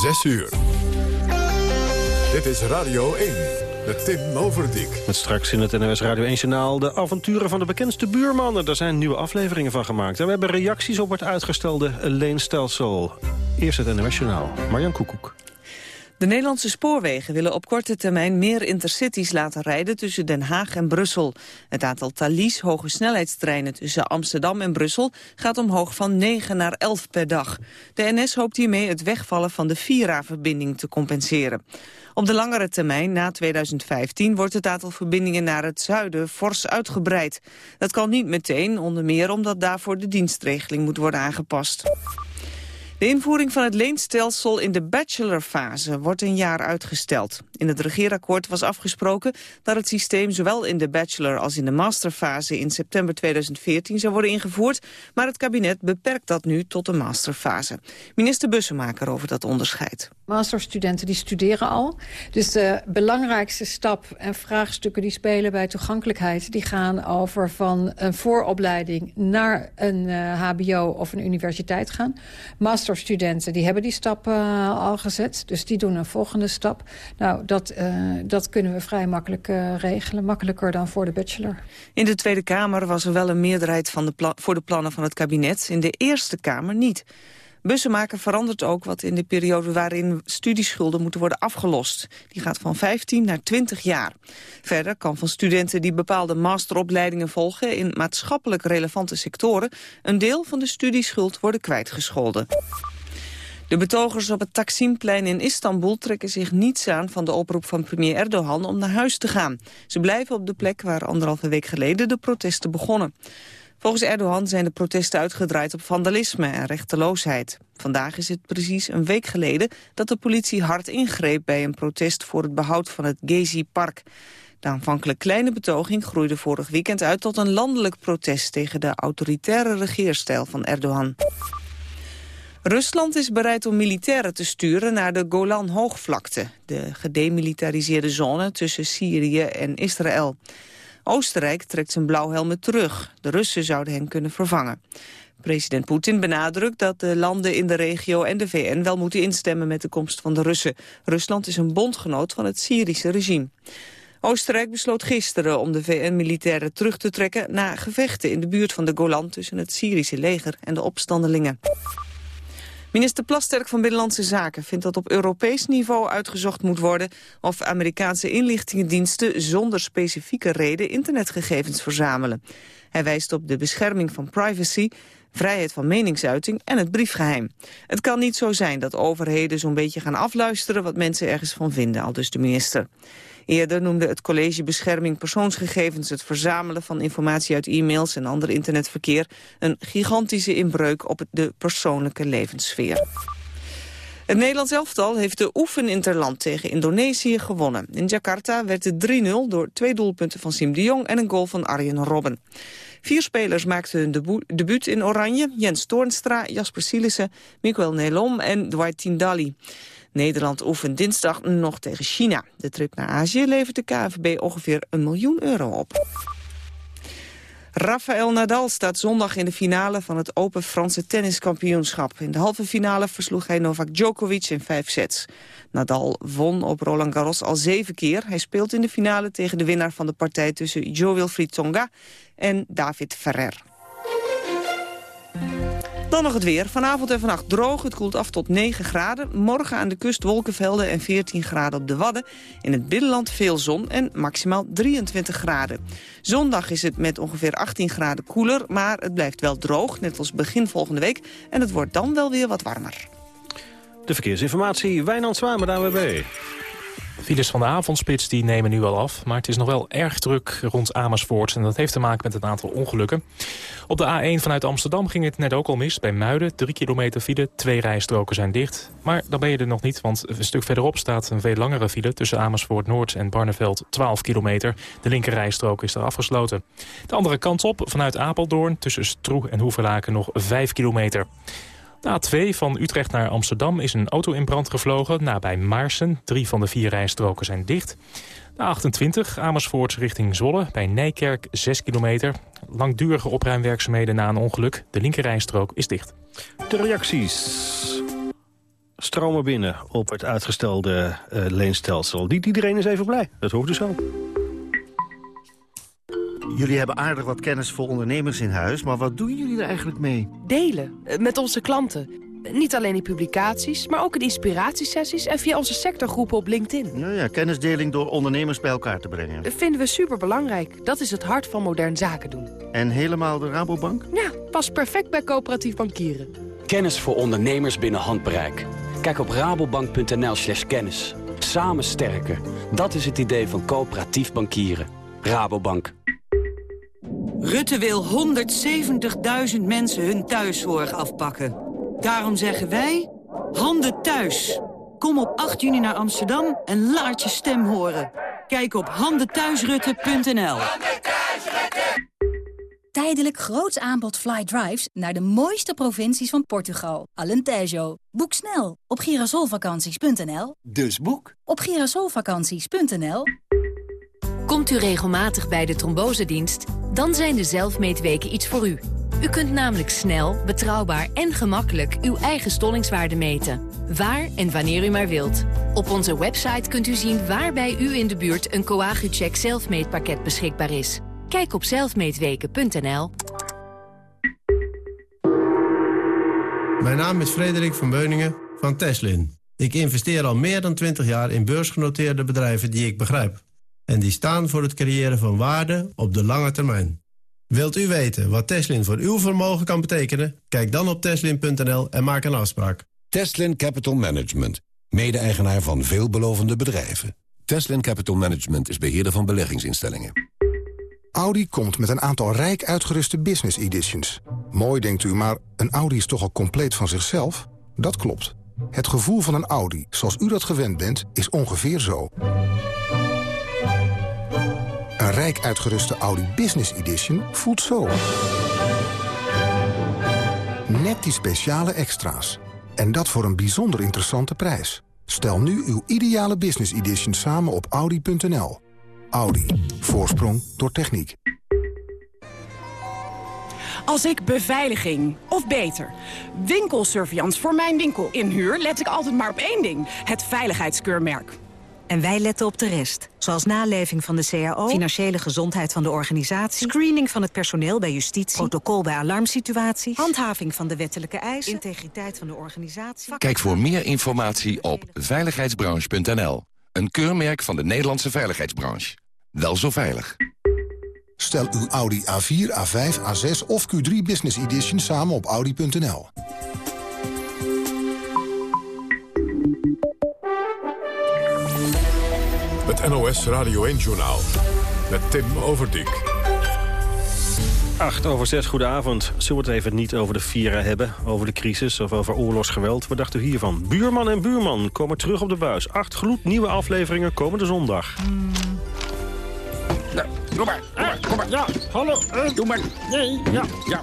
6 uur. Dit is Radio 1 met Tim Overdijk. Met straks in het NOS Radio 1-journaal de avonturen van de bekendste buurmannen. Daar zijn nieuwe afleveringen van gemaakt. En we hebben reacties op het uitgestelde leenstelsel. Eerst het NOS-journaal. Marjan Koekoek. De Nederlandse spoorwegen willen op korte termijn meer intercities laten rijden tussen Den Haag en Brussel. Het aantal Thalys hoge snelheidstreinen tussen Amsterdam en Brussel gaat omhoog van 9 naar 11 per dag. De NS hoopt hiermee het wegvallen van de Vira-verbinding te compenseren. Op de langere termijn, na 2015, wordt het aantal verbindingen naar het zuiden fors uitgebreid. Dat kan niet meteen, onder meer omdat daarvoor de dienstregeling moet worden aangepast. De invoering van het leenstelsel in de bachelorfase wordt een jaar uitgesteld. In het regeerakkoord was afgesproken dat het systeem zowel in de bachelor als in de masterfase in september 2014 zou worden ingevoerd, maar het kabinet beperkt dat nu tot de masterfase. Minister Bussemaker over dat onderscheid. Masterstudenten die studeren al. Dus de belangrijkste stap en vraagstukken die spelen bij toegankelijkheid... die gaan over van een vooropleiding naar een uh, hbo of een universiteit gaan. Masterstudenten die hebben die stap uh, al gezet. Dus die doen een volgende stap. Nou, dat, uh, dat kunnen we vrij makkelijk regelen. Makkelijker dan voor de bachelor. In de Tweede Kamer was er wel een meerderheid van de voor de plannen van het kabinet. In de Eerste Kamer niet. Bussenmaker verandert ook wat in de periode waarin studieschulden moeten worden afgelost. Die gaat van 15 naar 20 jaar. Verder kan van studenten die bepaalde masteropleidingen volgen in maatschappelijk relevante sectoren een deel van de studieschuld worden kwijtgescholden. De betogers op het Taksimplein in Istanbul trekken zich niets aan van de oproep van premier Erdogan om naar huis te gaan. Ze blijven op de plek waar anderhalve week geleden de protesten begonnen. Volgens Erdogan zijn de protesten uitgedraaid op vandalisme en rechteloosheid. Vandaag is het precies een week geleden dat de politie hard ingreep bij een protest voor het behoud van het Gezi-park. De aanvankelijk kleine betoging groeide vorig weekend uit tot een landelijk protest tegen de autoritaire regeerstijl van Erdogan. Rusland is bereid om militairen te sturen naar de Golan-hoogvlakte, de gedemilitariseerde zone tussen Syrië en Israël. Oostenrijk trekt zijn blauwhelmen terug. De Russen zouden hen kunnen vervangen. President Poetin benadrukt dat de landen in de regio en de VN wel moeten instemmen met de komst van de Russen. Rusland is een bondgenoot van het Syrische regime. Oostenrijk besloot gisteren om de VN-militairen terug te trekken... na gevechten in de buurt van de Golan tussen het Syrische leger en de opstandelingen. Minister Plasterk van Binnenlandse Zaken vindt dat op Europees niveau uitgezocht moet worden of Amerikaanse inlichtingendiensten zonder specifieke reden internetgegevens verzamelen. Hij wijst op de bescherming van privacy, vrijheid van meningsuiting en het briefgeheim. Het kan niet zo zijn dat overheden zo'n beetje gaan afluisteren wat mensen ergens van vinden, al dus de minister. Eerder noemde het College Bescherming Persoonsgegevens het verzamelen van informatie uit e-mails en ander internetverkeer een gigantische inbreuk op de persoonlijke levenssfeer. Het Nederlands elftal heeft de oefeninterland tegen Indonesië gewonnen. In Jakarta werd het 3-0 door twee doelpunten van Sim de Jong en een goal van Arjen Robben. Vier spelers maakten hun debuut in Oranje. Jens Toornstra, Jasper Silissen, Miguel Nelom en Dwight Tindalli. Nederland oefent dinsdag nog tegen China. De trip naar Azië levert de KVB ongeveer een miljoen euro op. Rafael Nadal staat zondag in de finale van het Open Franse tenniskampioenschap. In de halve finale versloeg hij Novak Djokovic in vijf sets. Nadal won op Roland Garros al zeven keer. Hij speelt in de finale tegen de winnaar van de partij tussen Jo Wilfried Tsonga en David Ferrer. Dan nog het weer. Vanavond en vannacht droog. Het koelt af tot 9 graden. Morgen aan de kust wolkenvelden en 14 graden op de Wadden. In het binnenland veel zon en maximaal 23 graden. Zondag is het met ongeveer 18 graden koeler. Maar het blijft wel droog, net als begin volgende week. En het wordt dan wel weer wat warmer. De verkeersinformatie, Wijnand Zwaan met AWB. Files van de avondspits die nemen nu wel af, maar het is nog wel erg druk rond Amersfoort. En dat heeft te maken met een aantal ongelukken. Op de A1 vanuit Amsterdam ging het net ook al mis. Bij Muiden, 3 kilometer file, twee rijstroken zijn dicht. Maar dan ben je er nog niet, want een stuk verderop staat een veel langere file... tussen Amersfoort Noord en Barneveld, 12 kilometer. De linker rijstrook is er afgesloten. De andere kant op, vanuit Apeldoorn, tussen Stroe en Hoevelaken nog 5 kilometer. De A2 van Utrecht naar Amsterdam is een auto in brand gevlogen... nabij Maarsen. Drie van de vier rijstroken zijn dicht. De 28 Amersfoort richting Zwolle bij Nijkerk 6 kilometer. Langdurige opruimwerkzaamheden na een ongeluk. De linkerrijstrook is dicht. De reacties stromen binnen op het uitgestelde uh, leenstelsel. Niet iedereen is even blij, dat hoort u zo. Jullie hebben aardig wat kennis voor ondernemers in huis, maar wat doen jullie er eigenlijk mee? Delen, eh, met onze klanten. Niet alleen in publicaties, maar ook in inspiratiesessies... en via onze sectorgroepen op LinkedIn. Ja, ja, kennisdeling door ondernemers bij elkaar te brengen. Dat vinden we superbelangrijk. Dat is het hart van modern zaken doen. En helemaal de Rabobank? Ja, past perfect bij coöperatief bankieren. Kennis voor ondernemers binnen handbereik. Kijk op rabobank.nl slash kennis. Samen sterker. Dat is het idee van coöperatief bankieren. Rabobank. Rutte wil 170.000 mensen hun thuiszorg afpakken. Daarom zeggen wij, handen thuis. Kom op 8 juni naar Amsterdam en laat je stem horen. Kijk op handenthuisrutte.nl. Tijdelijk groots aanbod fly drives naar de mooiste provincies van Portugal. Alentejo. Boek snel op girasolvakanties.nl. Dus boek op girasolvakanties.nl. Komt u regelmatig bij de trombosedienst? Dan zijn de zelfmeetweken iets voor u. U kunt namelijk snel, betrouwbaar en gemakkelijk uw eigen stollingswaarde meten. Waar en wanneer u maar wilt. Op onze website kunt u zien waar bij u in de buurt een Coagucheck zelfmeetpakket beschikbaar is. Kijk op zelfmeetweken.nl. Mijn naam is Frederik van Beuningen van Teslin. Ik investeer al meer dan 20 jaar in beursgenoteerde bedrijven die ik begrijp. En die staan voor het creëren van waarde op de lange termijn. Wilt u weten wat Teslin voor uw vermogen kan betekenen? Kijk dan op teslin.nl en maak een afspraak. Teslin Capital Management, mede-eigenaar van veelbelovende bedrijven. Teslin Capital Management is beheerder van beleggingsinstellingen. Audi komt met een aantal rijk uitgeruste business editions. Mooi denkt u, maar een Audi is toch al compleet van zichzelf? Dat klopt. Het gevoel van een Audi, zoals u dat gewend bent, is ongeveer zo. Rijk uitgeruste Audi Business Edition voelt zo. Net die speciale extra's. En dat voor een bijzonder interessante prijs. Stel nu uw ideale Business Edition samen op Audi.nl. Audi. Voorsprong door techniek. Als ik beveiliging, of beter, winkelsurveillance voor mijn winkel inhuur... let ik altijd maar op één ding, het veiligheidskeurmerk. En wij letten op de rest. Zoals naleving van de CAO, financiële gezondheid van de organisatie... screening van het personeel bij justitie, protocol bij alarmsituaties... handhaving van de wettelijke eisen, integriteit van de organisatie... Kijk voor meer informatie op veiligheidsbranche.nl. Een keurmerk van de Nederlandse veiligheidsbranche. Wel zo veilig. Stel uw Audi A4, A5, A6 of Q3 Business Edition samen op Audi.nl. Het NOS Radio 1-journaal met Tim Overdijk. 8 over 6, goedenavond. Zullen we het even niet over de Vira hebben, over de crisis of over oorlogsgeweld? Wat dacht u hiervan? Buurman en buurman komen terug op de buis. Acht gloednieuwe afleveringen komende zondag. Ja, doe maar, doe maar, doe maar. Ja, hallo. Uh, doe maar. Nee, ja, ja.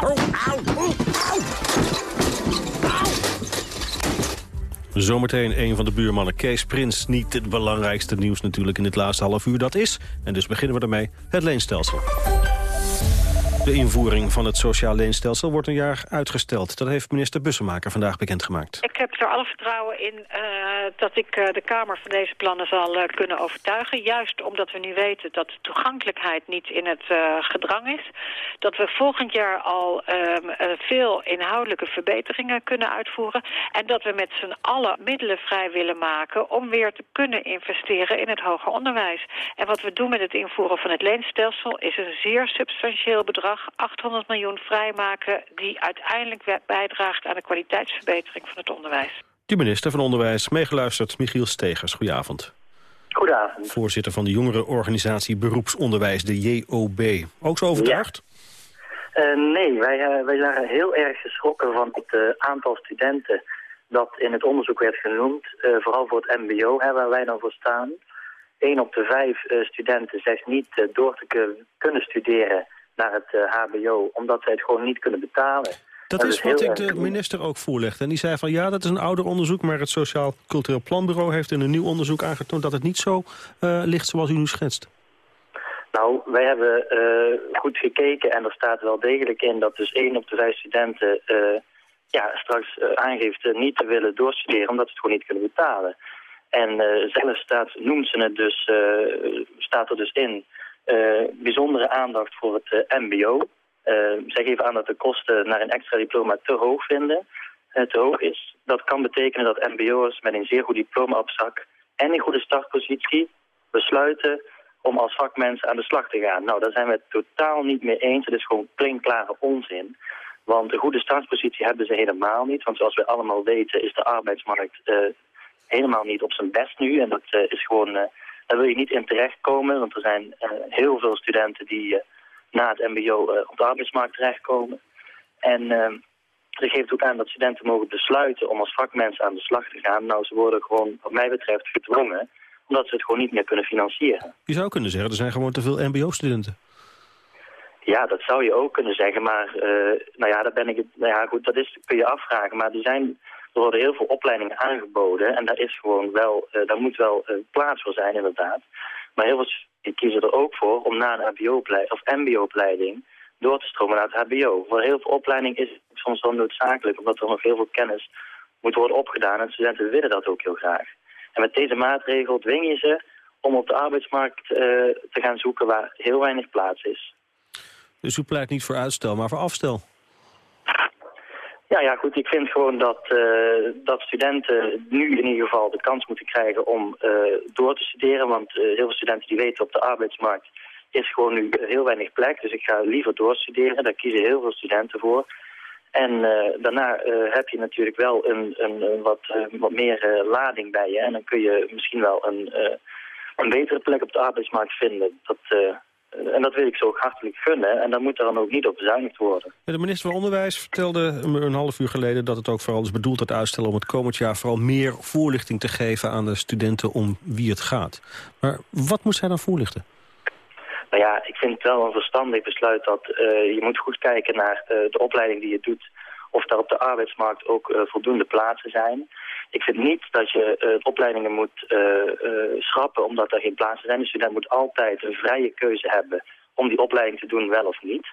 Au, au, au, au. Zometeen een van de buurmannen, Kees Prins. Niet het belangrijkste nieuws natuurlijk in dit laatste half uur, dat is. En dus beginnen we ermee, het leenstelsel. De invoering van het sociaal leenstelsel wordt een jaar uitgesteld. Dat heeft minister Bussemaker vandaag bekendgemaakt. Ik heb er alle vertrouwen in uh, dat ik uh, de Kamer van deze plannen zal uh, kunnen overtuigen. Juist omdat we nu weten dat toegankelijkheid niet in het gedrang is. Dat we volgend jaar al ehm, veel inhoudelijke verbeteringen kunnen uitvoeren. En dat we met z'n allen middelen vrij willen maken om weer te kunnen investeren in het hoger onderwijs. En wat we doen met het invoeren van het leenstelsel is een zeer substantieel bedrag 800 miljoen vrijmaken... die uiteindelijk bijdraagt aan de kwaliteitsverbetering van het onderwijs. De minister van Onderwijs, meegeluisterd, Michiel Stegers. Goedenavond. Goedenavond. Voorzitter van de jongerenorganisatie Beroepsonderwijs, de JOB. Ook zo overtuigd? Ja. Uh, nee, wij, uh, wij waren heel erg geschrokken van het uh, aantal studenten dat in het onderzoek werd genoemd. vooral voor het mbo, hè, waar wij dan voor staan. 1 op de 5 studenten zegt niet door te kunnen studeren naar het hbo, omdat zij het gewoon niet kunnen betalen. Dat is wat ik de minister ook voorlegde. En die zei van ja, dat is een ouder onderzoek... maar het Sociaal Cultureel Planbureau heeft in een nieuw onderzoek aangetoond... dat het niet zo uh, ligt zoals u nu schetst. Nou, wij hebben uh, goed gekeken en er staat wel degelijk in... dat dus één op de vijf studenten uh, ja, straks aangeeft niet te willen doorstuderen omdat ze het gewoon niet kunnen betalen. En zelfs staat, noemt ze het dus, staat er dus in bijzondere aandacht voor het mbo. zij geven aan dat de kosten naar een extra diploma te hoog vinden, te hoog is. Dat kan betekenen dat mbo'ers met een zeer goed diploma op zak en een goede startpositie besluiten om als vakmens aan de slag te gaan. Nou, daar zijn we het totaal niet mee eens. Het is gewoon klinkklare onzin. Want een goede startpositie hebben ze helemaal niet. Want zoals we allemaal weten is de arbeidsmarkt helemaal niet op zijn best nu. En dat is gewoon, daar wil je niet in terechtkomen. Want er zijn heel veel studenten die na het mbo op de arbeidsmarkt terechtkomen. En dat geeft ook aan dat studenten mogen besluiten om als vakmens aan de slag te gaan. Nou, ze worden gewoon, wat mij betreft, gedwongen omdat ze het gewoon niet meer kunnen financieren. Je zou kunnen zeggen, er zijn gewoon te veel mbo-studenten. Ja, dat zou je ook kunnen zeggen, maar uh, nou ja, daar ben ik het, nou ja, goed, dat is, kun je afvragen. Maar er, zijn, er worden heel veel opleidingen aangeboden en daar is gewoon wel, uh, daar moet wel uh, plaats voor zijn inderdaad. Maar heel veel kiezen er ook voor om na een hbo-opleiding of mbo-opleiding door te stromen naar het hbo. Voor heel veel opleidingen is het soms wel noodzakelijk, omdat er nog heel veel kennis moet worden opgedaan en studenten willen dat ook heel graag. En met deze maatregel dwing je ze om op de arbeidsmarkt uh, te gaan zoeken waar heel weinig plaats is. Dus u pleit niet voor uitstel, maar voor afstel? Ja, ja, goed. Ik vind gewoon dat, uh, dat studenten nu in ieder geval de kans moeten krijgen om uh, door te studeren. Want heel veel studenten die weten op de arbeidsmarkt is gewoon nu heel weinig plek. Dus ik ga liever doorstuderen. Daar kiezen heel veel studenten voor. En daarna heb je natuurlijk wel een, een, een wat, wat meer lading bij je. En dan kun je misschien wel een, een betere plek op de arbeidsmarkt vinden. Dat, en dat wil ik zo ook hartelijk gunnen. En dan moet er dan ook niet op bezuinigd worden. De minister van Onderwijs vertelde een half uur geleden... dat het ook vooral is bedoeld het uitstellen om het komend jaar... vooral meer voorlichting te geven aan de studenten om wie het gaat. Maar wat moet zij dan voorlichten? Nou ja, ik vind het wel een verstandig besluit dat uh, je moet goed kijken naar de, de, opleiding die je doet. Of daar op de arbeidsmarkt ook uh, voldoende plaatsen zijn. Ik vind niet dat je uh, opleidingen moet schrappen omdat er geen plaatsen zijn. De student moet altijd een vrije keuze hebben om die opleiding te doen, wel of niet.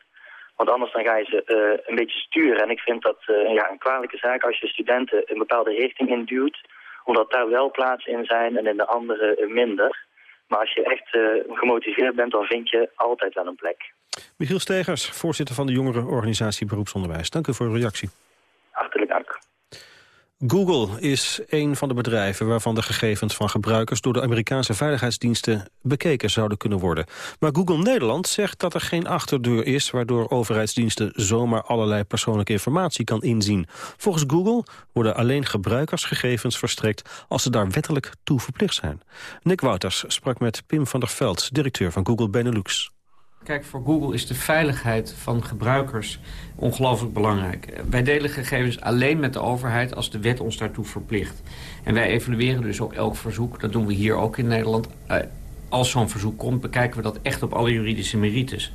Want anders dan ga je ze een beetje sturen. En ik vind dat ja, een kwalijke zaak als je studenten een bepaalde richting induwt. Omdat daar wel plaatsen in zijn en in de andere minder. Maar als je echt uh, gemotiveerd bent, dan vind je altijd wel een plek. Michiel Stegers, voorzitter van de jongerenorganisatie Beroepsonderwijs. Dank u voor uw reactie. Hartelijk dank. Google is een van de bedrijven waarvan de gegevens van gebruikers door de Amerikaanse veiligheidsdiensten bekeken zouden kunnen worden. Maar Google Nederland zegt dat er geen achterdeur is waardoor overheidsdiensten zomaar allerlei persoonlijke informatie kan inzien. Volgens Google worden alleen gebruikersgegevens verstrekt als ze daar wettelijk toe verplicht zijn. Nick Wouters sprak met Pim van der Veld, directeur van Google Benelux. Kijk, voor Google is de veiligheid van gebruikers ongelooflijk belangrijk. Wij delen gegevens alleen met de overheid als de wet ons daartoe verplicht. En wij evalueren dus ook elk verzoek, dat doen we hier ook in Nederland. Uh, als zo'n verzoek komt, bekijken we dat echt op alle juridische merites.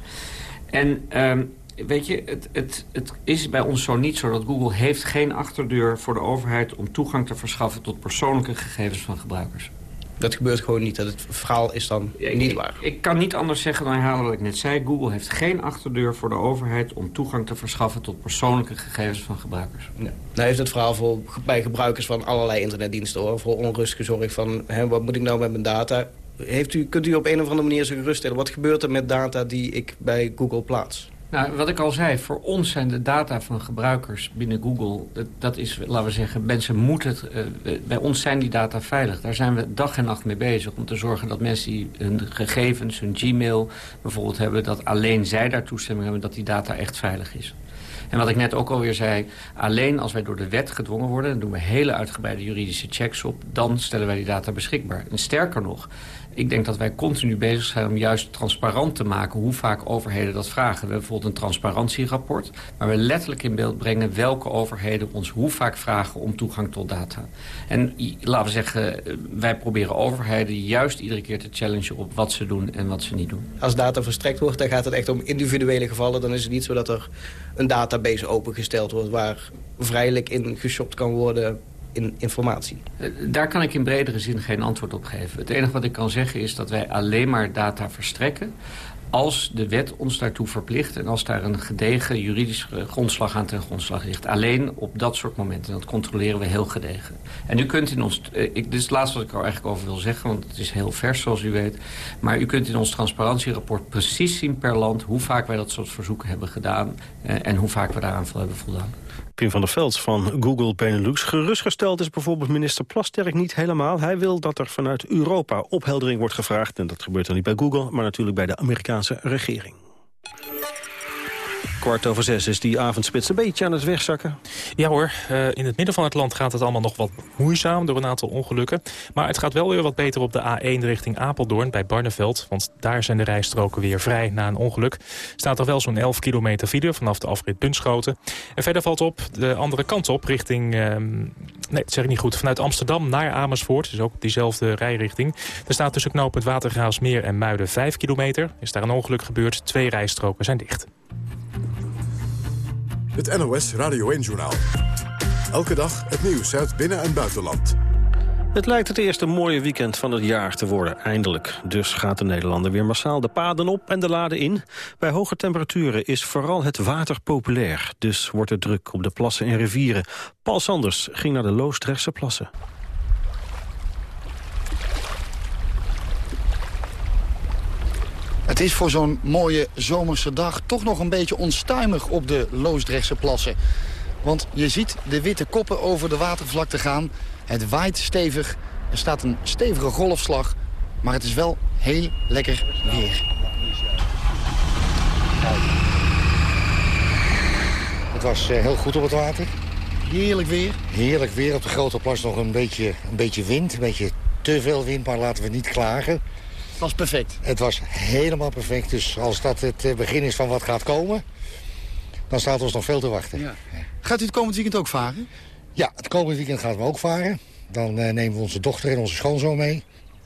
En uh, weet je, het, het, het is bij ons zo niet zo dat Google heeft geen achterdeur voor de overheid... om toegang te verschaffen tot persoonlijke gegevens van gebruikers. Dat gebeurt gewoon niet. Dat het verhaal is dan niet waar. Ik, kan niet anders zeggen dan herhalen wat ik net zei. Google heeft geen achterdeur voor de overheid om toegang te verschaffen tot persoonlijke gegevens van gebruikers. Ja. Nou heeft het verhaal voor, bij gebruikers van allerlei internetdiensten hoor, voor onrust gezorgd van hè, wat moet ik nou met mijn data. Heeft u, kunt u op een of andere manier zo geruststellen? Wat gebeurt er met data die ik bij Google plaats? Nou, wat ik al zei, voor ons zijn de data van gebruikers binnen Google... dat, is, laten we zeggen, mensen moeten het... Uh, bij ons zijn die data veilig. Daar zijn we dag en nacht mee bezig om te zorgen dat mensen die hun gegevens, hun Gmail bijvoorbeeld hebben... dat alleen zij daar toestemming hebben dat die data echt veilig is. En wat ik net ook alweer zei, alleen als wij door de wet gedwongen worden... dan doen we hele uitgebreide juridische checks op... dan stellen wij die data beschikbaar. En sterker nog, ik denk dat wij continu bezig zijn om juist transparant te maken... hoe vaak overheden dat vragen. We hebben bijvoorbeeld een transparantierapport... waar we letterlijk in beeld brengen welke overheden ons hoe vaak vragen... om toegang tot data. En laten we zeggen, wij proberen overheden juist iedere keer te challengen... op wat ze doen en wat ze niet doen. Als data verstrekt wordt, dan gaat het echt om individuele gevallen. Dan is het niet zo dat er een database opengesteld wordt... waar vrijelijk in geshopt kan worden in informatie? Eh, daar kan ik in bredere zin geen antwoord op geven. Het enige wat ik kan zeggen is dat wij alleen maar data verstrekken als de wet ons daartoe verplicht... en als daar een gedegen juridische grondslag aan ten grondslag ligt. Alleen op dat soort momenten. Dat controleren we heel gedegen. En u kunt in ons... Eh, dit is het laatste wat ik er eigenlijk over wil zeggen... want het is heel vers, zoals u weet. Maar u kunt in ons transparantierapport precies zien per land... hoe vaak wij dat soort verzoeken hebben gedaan... Eh, en hoe vaak we daaraan hebben voldaan. Pim van der Veld van Google Benelux. Gerustgesteld is bijvoorbeeld minister Plasterk niet helemaal. Hij wil dat er vanuit Europa opheldering wordt gevraagd. En dat gebeurt dan niet bij Google, maar natuurlijk bij de Amerikaanse regering. Kwart over zes is die avondspits een beetje aan het wegzakken. Ja hoor, uh, in het midden van het land gaat het allemaal nog wat moeizaam door een aantal ongelukken. Maar het gaat wel weer wat beter op de A1 richting Apeldoorn bij Barneveld. Want daar zijn de rijstroken weer vrij na een ongeluk. Staat er wel zo'n 11 kilometer file vanaf de afrit Bunschoten. En verder valt op de andere kant op richting... Uh, nee, dat zeg ik niet goed. Vanuit Amsterdam naar Amersfoort. Dus ook diezelfde rijrichting. Er staat tussen knooppunt Watergraafsmeer en Muiden 5 kilometer. Is daar een ongeluk gebeurd. Twee rijstroken zijn dicht. Het NOS Radio 1-journaal. Elke dag het nieuws uit binnen- en buitenland. Het lijkt het eerste mooie weekend van het jaar te worden, eindelijk. Dus gaat de Nederlander weer massaal de paden op en de laden in. Bij hoge temperaturen is vooral het water populair. Dus wordt het druk op de plassen en rivieren. Paul Sanders ging naar de Loosdrechtse plassen. Het is voor zo'n mooie zomerse dag toch nog een beetje onstuimig op de Loosdrechtse plassen. Want je ziet de witte koppen over de watervlakte gaan. Het waait stevig. Er staat een stevige golfslag. Maar het is wel heel lekker weer. Het was eh, heel goed op het water. Heerlijk weer. Heerlijk weer. Op de grote plas nog een beetje, een beetje wind. Een beetje te veel wind, maar laten we niet klagen. Het was perfect. Het was helemaal perfect. Dus als dat het eh, begin is van wat gaat komen... dan staat ons nog veel te wachten. Ja. Gaat u het komend weekend ook varen? Ja, het komend weekend gaan we ook varen. Dan uh, nemen we onze dochter en onze schoonzoon mee.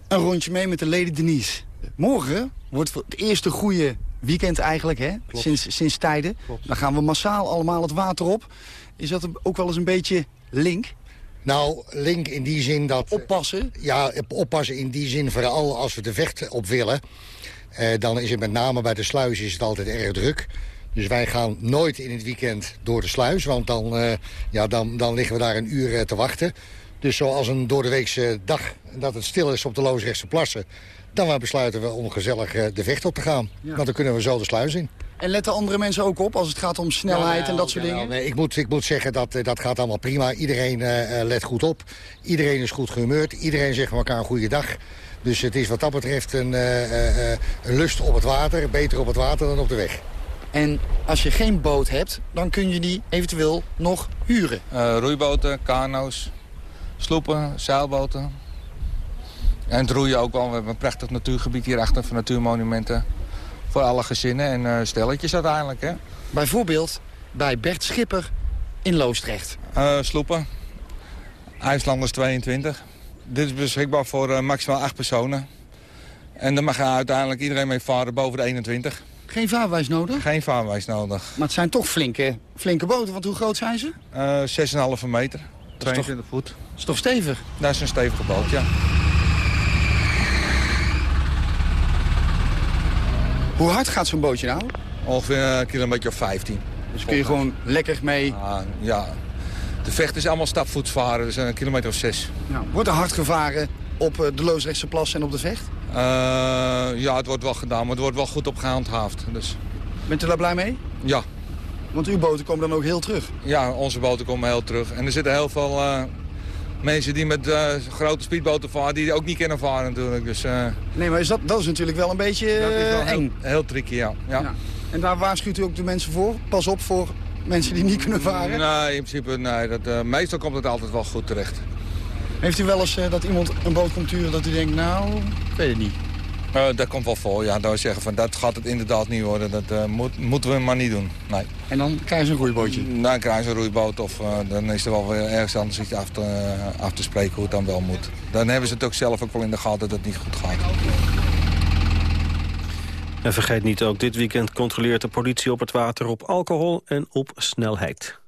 Een rondje mee met de Lady Denise. Morgen wordt het eerste goede weekend eigenlijk, hè? Sinds, sinds tijden. Klopt. Dan gaan we massaal allemaal het water op. Is dat ook wel eens een beetje link? Nou, link in die zin dat... Oppassen? Ja, oppassen in die zin vooral als we de vecht op willen. Eh, dan is het met name bij de sluis is het altijd erg druk. Dus wij gaan nooit in het weekend door de sluis. Want dan, uh, ja, dan, dan liggen we daar een uur uh, te wachten. Dus zoals een doordeweekse dag dat het stil is op de Loosrechtse plassen... dan besluiten we om gezellig de vecht op te gaan. Ja. Want dan kunnen we zo de sluis in. En letten andere mensen ook op als het gaat om snelheid ja, en dat soort ja, dingen? Nee, ik, moet, ik moet zeggen, dat, dat gaat allemaal prima. Iedereen uh, let goed op. Iedereen is goed gehumeurd. Iedereen zegt elkaar een goede dag. Dus het is wat dat betreft een, uh, een lust op het water. Beter op het water dan op de weg. En als je geen boot hebt, dan kun je die eventueel nog huren? Uh, roeiboten, kano's, sloepen, zeilboten. En het roeien ook wel. We hebben een prachtig natuurgebied hierachter van natuurmonumenten. Voor alle gezinnen en uh, stelletjes uiteindelijk. Hè? Bijvoorbeeld bij Bert Schipper in Loosdrecht. Uh, sloepen. IJslanders 22. Dit is beschikbaar voor uh, maximaal 8 personen. En dan mag uiteindelijk iedereen mee varen boven de 21. Geen vaarwijs nodig? Geen vaarwijs nodig. Maar het zijn toch flinke, flinke boten, want hoe groot zijn ze? Uh, 6,5 meter, 22 toch, voet. Dat is toch stevig? Dat is een stevige boot, ja. Hoe hard gaat zo'n bootje nou? Ongeveer een kilometer of 15. Dus kun je gewoon lekker mee? Ah, ja, de vecht is allemaal stapvoets varen, dus een kilometer of 6. Nou, wordt er hard gevaren op eh, de Loosrechtse plas en op de vecht? Uh, ja, het wordt wel gedaan, maar het wordt wel goed op gehandhaafd. Dus. Bent u daar blij mee? Ja. Want uw boten komen dan ook heel terug? Ja, onze boten komen heel terug. En er zitten heel veel uh, mensen die met uh, grote speedboten varen... die ook niet kunnen varen natuurlijk. Dus, nee, maar is dat, dat is natuurlijk wel een beetje wel eng. Heel, heel tricky, ja. Ja. ja. En daar waarschuwt u ook de mensen voor? Pas op voor mensen die niet kunnen varen? Nee, in principe nee. Dat, meestal komt het altijd wel goed terecht. Heeft u wel eens uh, dat iemand een boot komt turen dat u denkt, nou, ik weet het niet? Uh, dat komt wel voor, ja. Dat we zeggen van, dat gaat het inderdaad niet worden. Dat uh, moet, moeten we maar niet doen, nee. En dan krijgen ze een roeibootje? Dan krijgen ze een roeiboot of dan is er wel weer ergens anders iets af te, af te spreken hoe het dan wel moet. Dan hebben ze het ook zelf ook wel in de gaten dat het niet goed gaat. En vergeet niet, ook dit weekend controleert de politie op het water op alcohol en op snelheid.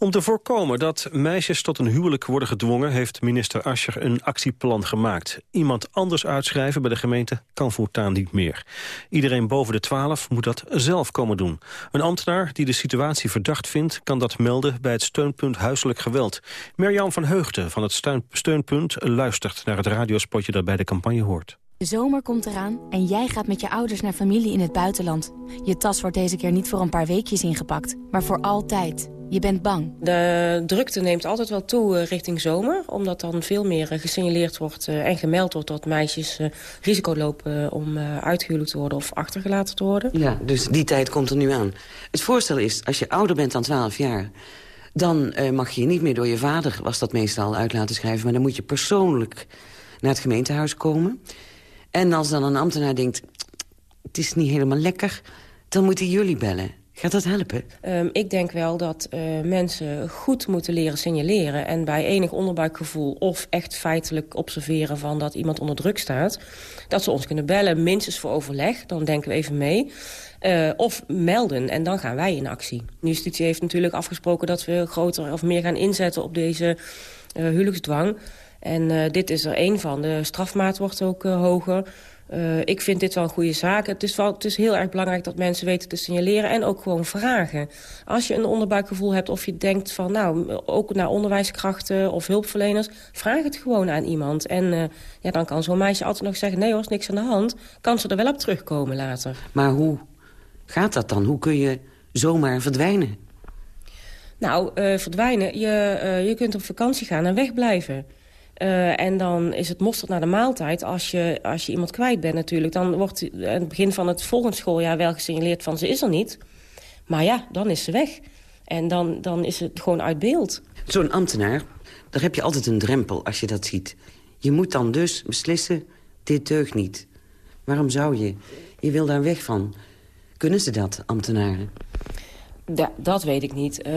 Om te voorkomen dat meisjes tot een huwelijk worden gedwongen... heeft minister Ascher een actieplan gemaakt. Iemand anders uitschrijven bij de gemeente kan voortaan niet meer. Iedereen boven de 12 moet dat zelf komen doen. Een ambtenaar die de situatie verdacht vindt... kan dat melden bij het steunpunt huiselijk geweld. Mirjam van Heugden van het steunpunt luistert naar het radiospotje... dat bij de campagne hoort. De zomer komt eraan en jij gaat met je ouders naar familie in het buitenland. Je tas wordt deze keer niet voor een paar weekjes ingepakt, maar voor altijd. Je bent bang. De drukte neemt altijd wel toe eh, richting zomer. Omdat dan veel meer eh, gesignaleerd wordt eh, en gemeld wordt... dat meisjes risico lopen om uitgehuwelijkd te worden of achtergelaten te worden. Ja, dus die tijd komt er nu aan. Het voorstel is, als je ouder bent dan 12 jaar... dan mag je niet meer door je vader, was dat meestal, uit laten schrijven... maar dan moet je persoonlijk naar het gemeentehuis komen... En als dan een ambtenaar denkt, het is niet helemaal lekker... dan moeten jullie bellen. Gaat dat helpen? Um, ik denk wel dat uh, mensen goed moeten leren signaleren... en bij enig onderbuikgevoel of echt feitelijk observeren... van dat iemand onder druk staat... dat ze ons kunnen bellen, minstens voor overleg. Dan denken we even mee. Uh, of melden, en dan gaan wij in actie. De justitie heeft natuurlijk afgesproken dat we groter of meer gaan inzetten... op deze uh, huwelijksdwang... En dit is er één van. De strafmaat wordt ook hoger. Uh, ik vind dit wel een goede zaak. Het is, wel, het is heel erg belangrijk dat mensen weten te signaleren en ook gewoon vragen. Als je een onderbuikgevoel hebt of je denkt van... nou, ook naar onderwijskrachten of hulpverleners... vraag het gewoon aan iemand. En ja, dan kan zo'n meisje altijd nog zeggen... nee hoor, is niks aan de hand. Kan ze er wel op terugkomen later. Maar hoe gaat dat dan? Hoe kun je zomaar verdwijnen? Nou, verdwijnen, je, je kunt op vakantie gaan en wegblijven. Uh, en dan is het mosterd naar de maaltijd als je, als je iemand kwijt bent natuurlijk. Dan wordt aan het begin van het volgende schooljaar wel gesignaleerd van ze is er niet. Maar ja, dan is ze weg. En dan, dan is het gewoon uit beeld. Zo'n ambtenaar, daar heb je altijd een drempel als je dat ziet. Je moet dan dus beslissen, dit deugt niet. Waarom zou je? Je wil daar weg van. Kunnen ze dat, ambtenaren? Ja, dat weet ik niet. Uh,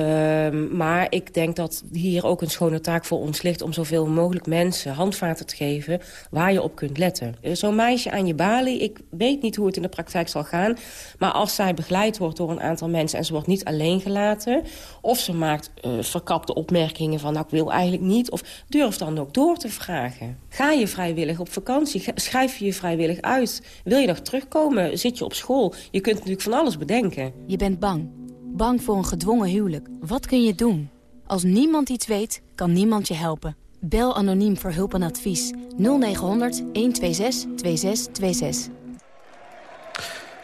maar ik denk dat hier ook een schone taak voor ons ligt... om zoveel mogelijk mensen handvaten te geven waar je op kunt letten. Zo'n meisje aan je balie, ik weet niet hoe het in de praktijk zal gaan... maar als zij begeleid wordt door een aantal mensen... en ze wordt niet alleen gelaten... of ze maakt uh, verkapte opmerkingen van... nou, ik wil eigenlijk niet, of durf dan ook door te vragen. Ga je vrijwillig op vakantie? Schrijf je je vrijwillig uit? Wil je nog terugkomen? Zit je op school? Je kunt natuurlijk van alles bedenken. Je bent bang. Bang voor een gedwongen huwelijk. Wat kun je doen? Als niemand iets weet, kan niemand je helpen. Bel anoniem voor hulp en advies. 0900 126 2626.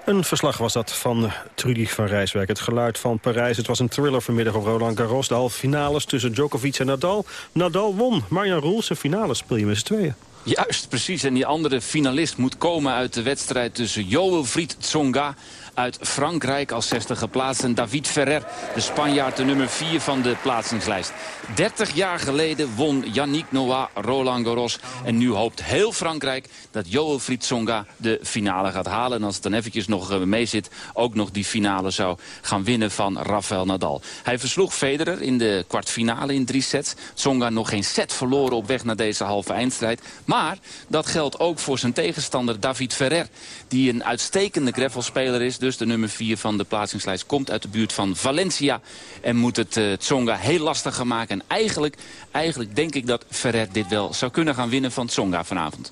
Een verslag was dat van Trudy van Rijswijk. Het geluid van Parijs. Het was een thriller vanmiddag op Roland Garros. De halve finales tussen Djokovic en Nadal. Nadal won. Marjan Roels, zijn finale speel je met z'n tweeën. Juist, precies. En die andere finalist moet komen uit de wedstrijd tussen Joel Fried Tsonga uit Frankrijk als zesde geplaatst. En David Ferrer, de Spanjaard, de nummer 4 van de plaatsingslijst. 30 jaar geleden won Yannick Noah Roland Garros. En nu hoopt heel Frankrijk dat Joel Tsonga de finale gaat halen. En als het dan eventjes nog eh, mee zit, ook nog die finale zou gaan winnen van Rafael Nadal. Hij versloeg Federer in de kwartfinale in drie sets. Tsonga nog geen set verloren op weg naar deze halve eindstrijd. Maar dat geldt ook voor zijn tegenstander David Ferrer. Die een uitstekende gravelspeler is. Dus de nummer 4 van de plaatsingslijst komt uit de buurt van Valencia. En moet het uh, Tsonga heel lastig gaan maken. En eigenlijk, eigenlijk denk ik dat Ferrer dit wel zou kunnen gaan winnen van Tsonga vanavond.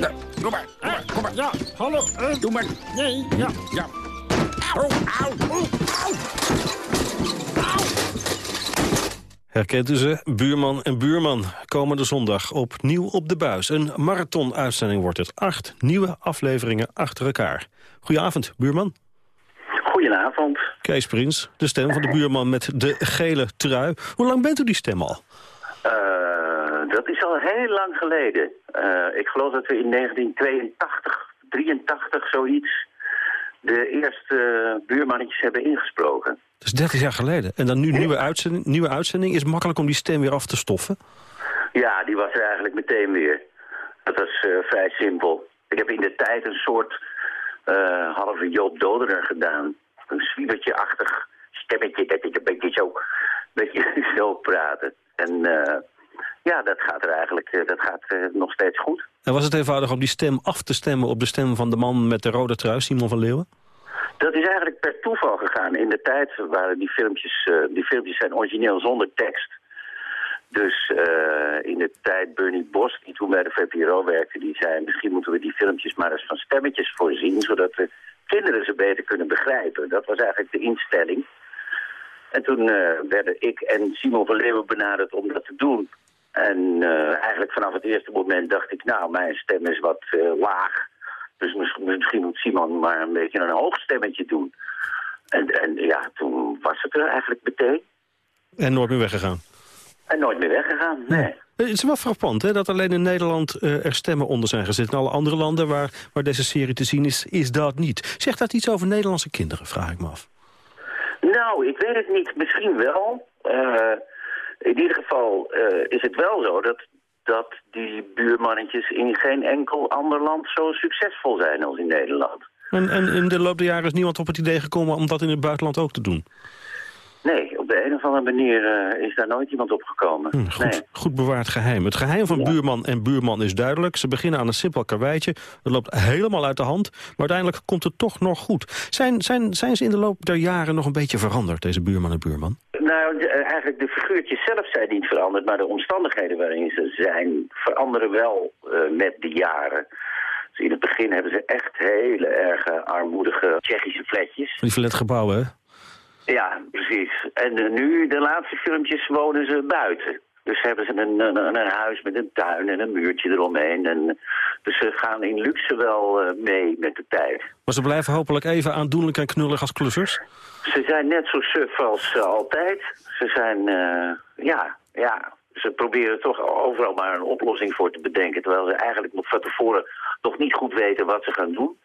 Ja, doe maar, doe maar, kom maar. Ja, hallo, uh, doe maar. Nee, ja, ja. Au, au, au, au. Herkent u ze? Buurman en buurman. Komende zondag opnieuw op de buis. Een marathon-uitzending wordt het. Acht nieuwe afleveringen achter elkaar. Goedenavond, buurman. Goedenavond. Kees Prins, de stem van de buurman met de gele trui. Hoe lang bent u die stem al? Uh, dat is al heel lang geleden. Uh, ik geloof dat we in 1982, 83, zoiets... de eerste buurmannetjes hebben ingesproken. Dat is 30 jaar geleden. En dan nu nieuwe uitzending. Nieuwe uitzending. Is het makkelijk om die stem weer af te stoffen? Ja, die was er eigenlijk meteen weer. Dat was uh, vrij simpel. Ik heb in de tijd een soort uh, halve Joop Doderer gedaan. Een zwiebertje-achtig stemmetje dat ik een beetje zo, beetje zo praten. En uh, ja, dat gaat er eigenlijk dat gaat, nog steeds goed. En was het eenvoudig om die stem af te stemmen op de stem van de man met de rode trui, Simon van Leeuwen? Dat is eigenlijk per toeval gegaan. In de tijd waren die filmpjes, uh, die filmpjes zijn origineel zonder tekst. Dus uh, in de tijd Bernie Bos, die toen bij de VPRO werkte, die zei... misschien moeten we die filmpjes maar eens van stemmetjes voorzien... zodat de kinderen ze beter kunnen begrijpen. Dat was eigenlijk de instelling. En toen uh, werden ik en Simon van Leeuwen benaderd om dat te doen. En eigenlijk vanaf het eerste moment dacht ik, nou, mijn stem is wat laag. Dus misschien moet Simon maar een beetje een hoog stemmetje doen. En, en ja, toen was het er eigenlijk meteen. En nooit meer weggegaan? En nooit meer weggegaan, nee. Het is wel frappant hè, dat alleen in Nederland uh, er stemmen onder zijn gezet. In alle andere landen waar, waar deze serie te zien is, is dat niet. Zegt dat iets over Nederlandse kinderen, vraag ik me af. Nou, ik weet het niet. Misschien wel. Uh, in ieder geval uh, is het wel zo dat, dat die buurmannetjes in geen enkel ander land zo succesvol zijn als in Nederland. En, en in de loop der jaren is niemand op het idee gekomen om dat in het buitenland ook te doen? Nee, op de een of andere manier uh, is daar nooit iemand op gekomen. Hm, goed, nee. goed bewaard geheim. Het geheim van ja. buurman en buurman is duidelijk. Ze beginnen aan een simpel karweitje. Het loopt helemaal uit de hand. Maar uiteindelijk komt het toch nog goed. Zijn, zijn, zijn ze in de loop der jaren nog een beetje veranderd, deze buurman en buurman? Nou, de, eigenlijk de figuurtjes zelf zijn niet veranderd. Maar de omstandigheden waarin ze zijn veranderen wel uh, met de jaren. In het begin hebben ze echt hele erge armoedige Tsjechische flatjes. Die flatgebouwen, hè? Ja, precies. En uh, nu, de laatste filmpjes, wonen ze buiten. Dus hebben ze een, een, een, huis met een tuin en een muurtje eromheen. En, dus ze gaan in luxe wel uh, mee met de tijd. Maar ze blijven hopelijk even aandoenlijk en knullig als klussers? Ze zijn net zo suf als uh, altijd. Ze zijn, ja, ja, ze proberen toch overal maar een oplossing voor te bedenken. Terwijl ze eigenlijk nog van tevoren nog niet goed weten wat ze gaan doen.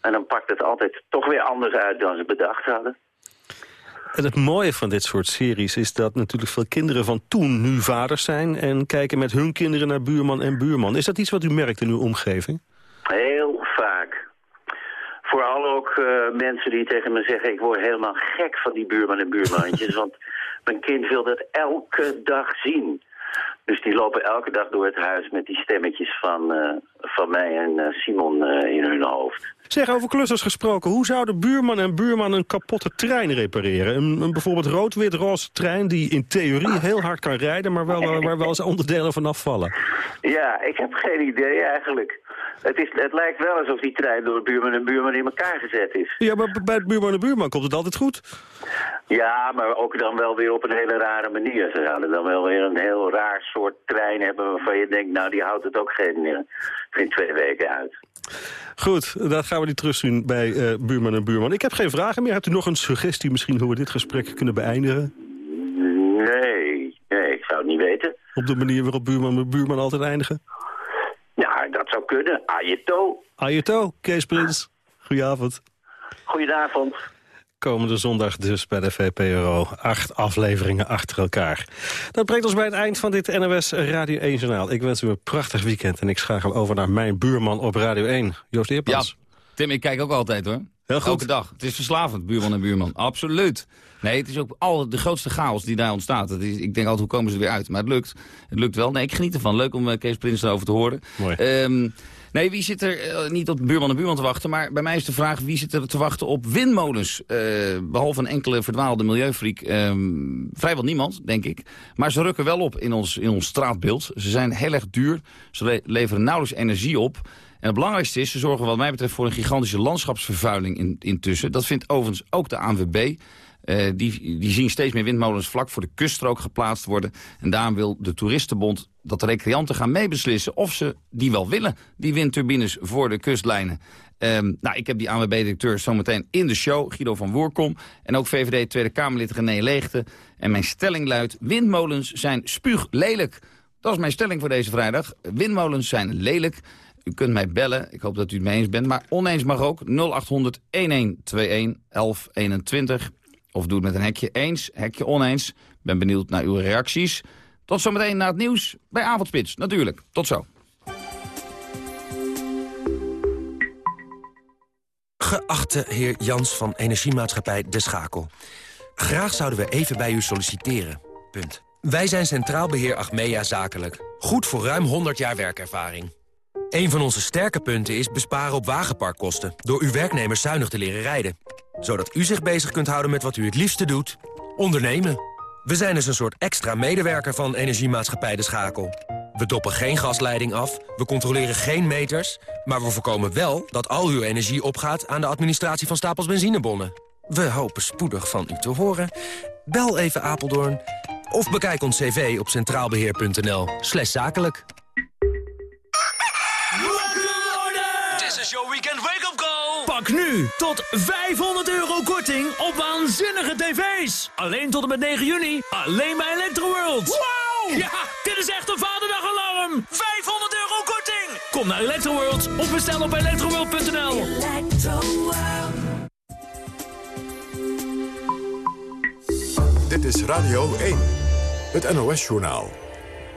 En dan pakt het altijd toch weer anders uit dan ze bedacht hadden. En het mooie van dit soort series is dat natuurlijk veel kinderen van toen nu vaders zijn... en kijken met hun kinderen naar buurman en buurman. Is dat iets wat u merkt in uw omgeving? Heel vaak. Vooral ook uh, mensen die tegen me zeggen... ik word helemaal gek van die buurman en buurmannetjes... want mijn kind wil dat elke dag zien. Dus die lopen elke dag door het huis met die stemmetjes van, uh, van mij en uh, Simon uh, in hun hoofd. Zeg, over klussers gesproken. Hoe zouden buurman en buurman een kapotte trein repareren? Een, een bijvoorbeeld rood-wit-roze trein die in theorie heel hard kan rijden... maar wel, waar wel eens onderdelen van afvallen. Ja, ik heb geen idee eigenlijk. Het, is, het lijkt wel alsof die trein door buurman en buurman in elkaar gezet is. Ja, maar bij het buurman en buurman komt het altijd goed. Ja, maar ook dan wel weer op een hele rare manier. Ze zouden dan wel weer een heel raar soort trein hebben waarvan je denkt... nou, die houdt het ook geen, geen twee weken uit. Goed, dat gaan we niet terugzien bij uh, buurman en buurman. Ik heb geen vragen meer. Hebt u nog een suggestie misschien hoe we dit gesprek kunnen beëindigen? Nee, nee, ik zou het niet weten. Op de manier waarop buurman en buurman altijd eindigen? Ja, dat zou kunnen. Ajeto. Ajeto, Kees Prins. Goedenavond. Goedenavond. Komende zondag dus bij de VPRO. Acht afleveringen achter elkaar. Dat brengt ons bij het eind van dit NOS Radio 1 Journaal. Ik wens u een prachtig weekend en ik schakel over naar mijn buurman op Radio 1. Joost Eerpans. Ja, Tim, ik kijk ook altijd hoor. Heel goed. Elke dag. Het is verslavend, buurman en buurman. Absoluut. Nee, het is ook al de grootste chaos die daar ontstaat. Het is, ik denk altijd, hoe komen ze er weer uit? Maar het lukt. Het lukt wel. Nee, ik geniet ervan. Leuk om uh, Kees Prins erover te horen. Mooi. Um, Nee, wie zit er uh, niet op buurman en buurman te wachten... maar bij mij is de vraag wie zit er te wachten op windmolens? Uh, behalve een enkele verdwaalde milieufriek. Uh, vrijwel niemand, denk ik. Maar ze rukken wel op in ons, in ons straatbeeld. Ze zijn heel erg duur. Ze le leveren nauwelijks energie op. En het belangrijkste is, ze zorgen wat mij betreft... voor een gigantische landschapsvervuiling in, intussen. Dat vindt overigens ook de ANWB... Uh, die, die zien steeds meer windmolens vlak voor de kuststrook geplaatst worden. En daarom wil de Toeristenbond dat recreanten gaan meebeslissen... of ze die wel willen, die windturbines voor de kustlijnen. Um, nou, ik heb die ANWB-directeur zometeen in de show, Guido van Woerkom... en ook VVD Tweede Kamerlid René Leegte. En mijn stelling luidt, windmolens zijn spuuglelijk. Dat is mijn stelling voor deze vrijdag. Windmolens zijn lelijk. U kunt mij bellen, ik hoop dat u het mee eens bent. Maar oneens mag ook 0800 1121 1121. Of doe het met een hekje eens, hekje oneens. Ben benieuwd naar uw reacties. Tot zometeen na het nieuws bij Avondspits, natuurlijk. Tot zo. Geachte heer Jans van Energiemaatschappij De Schakel. Graag zouden we even bij u solliciteren. Punt. Wij zijn Centraal Beheer Achmea Zakelijk. Goed voor ruim 100 jaar werkervaring. Een van onze sterke punten is besparen op wagenparkkosten... door uw werknemers zuinig te leren rijden. zodat u zich bezig kunt houden met wat u het liefste doet. Ondernemen. We zijn dus een soort extra medewerker van Energiemaatschappij De Schakel. We doppen geen gasleiding af, we controleren geen meters... maar we voorkomen wel dat al uw energie opgaat aan de administratie van stapels benzinebonnen. We hopen spoedig van u te horen. Bel even Apeldoorn of bekijk ons cv op centraalbeheer.nl zakelijk. Nu tot 500 euro korting op waanzinnige tv's. Alleen tot en met 9 juni. Alleen bij Electroworld. Wow! Ja, dit is echt een vaderdagalarm. 500 euro korting. Kom naar Electroworld of bestel op electroworld.nl. Dit is Radio 1, het NOS-journaal.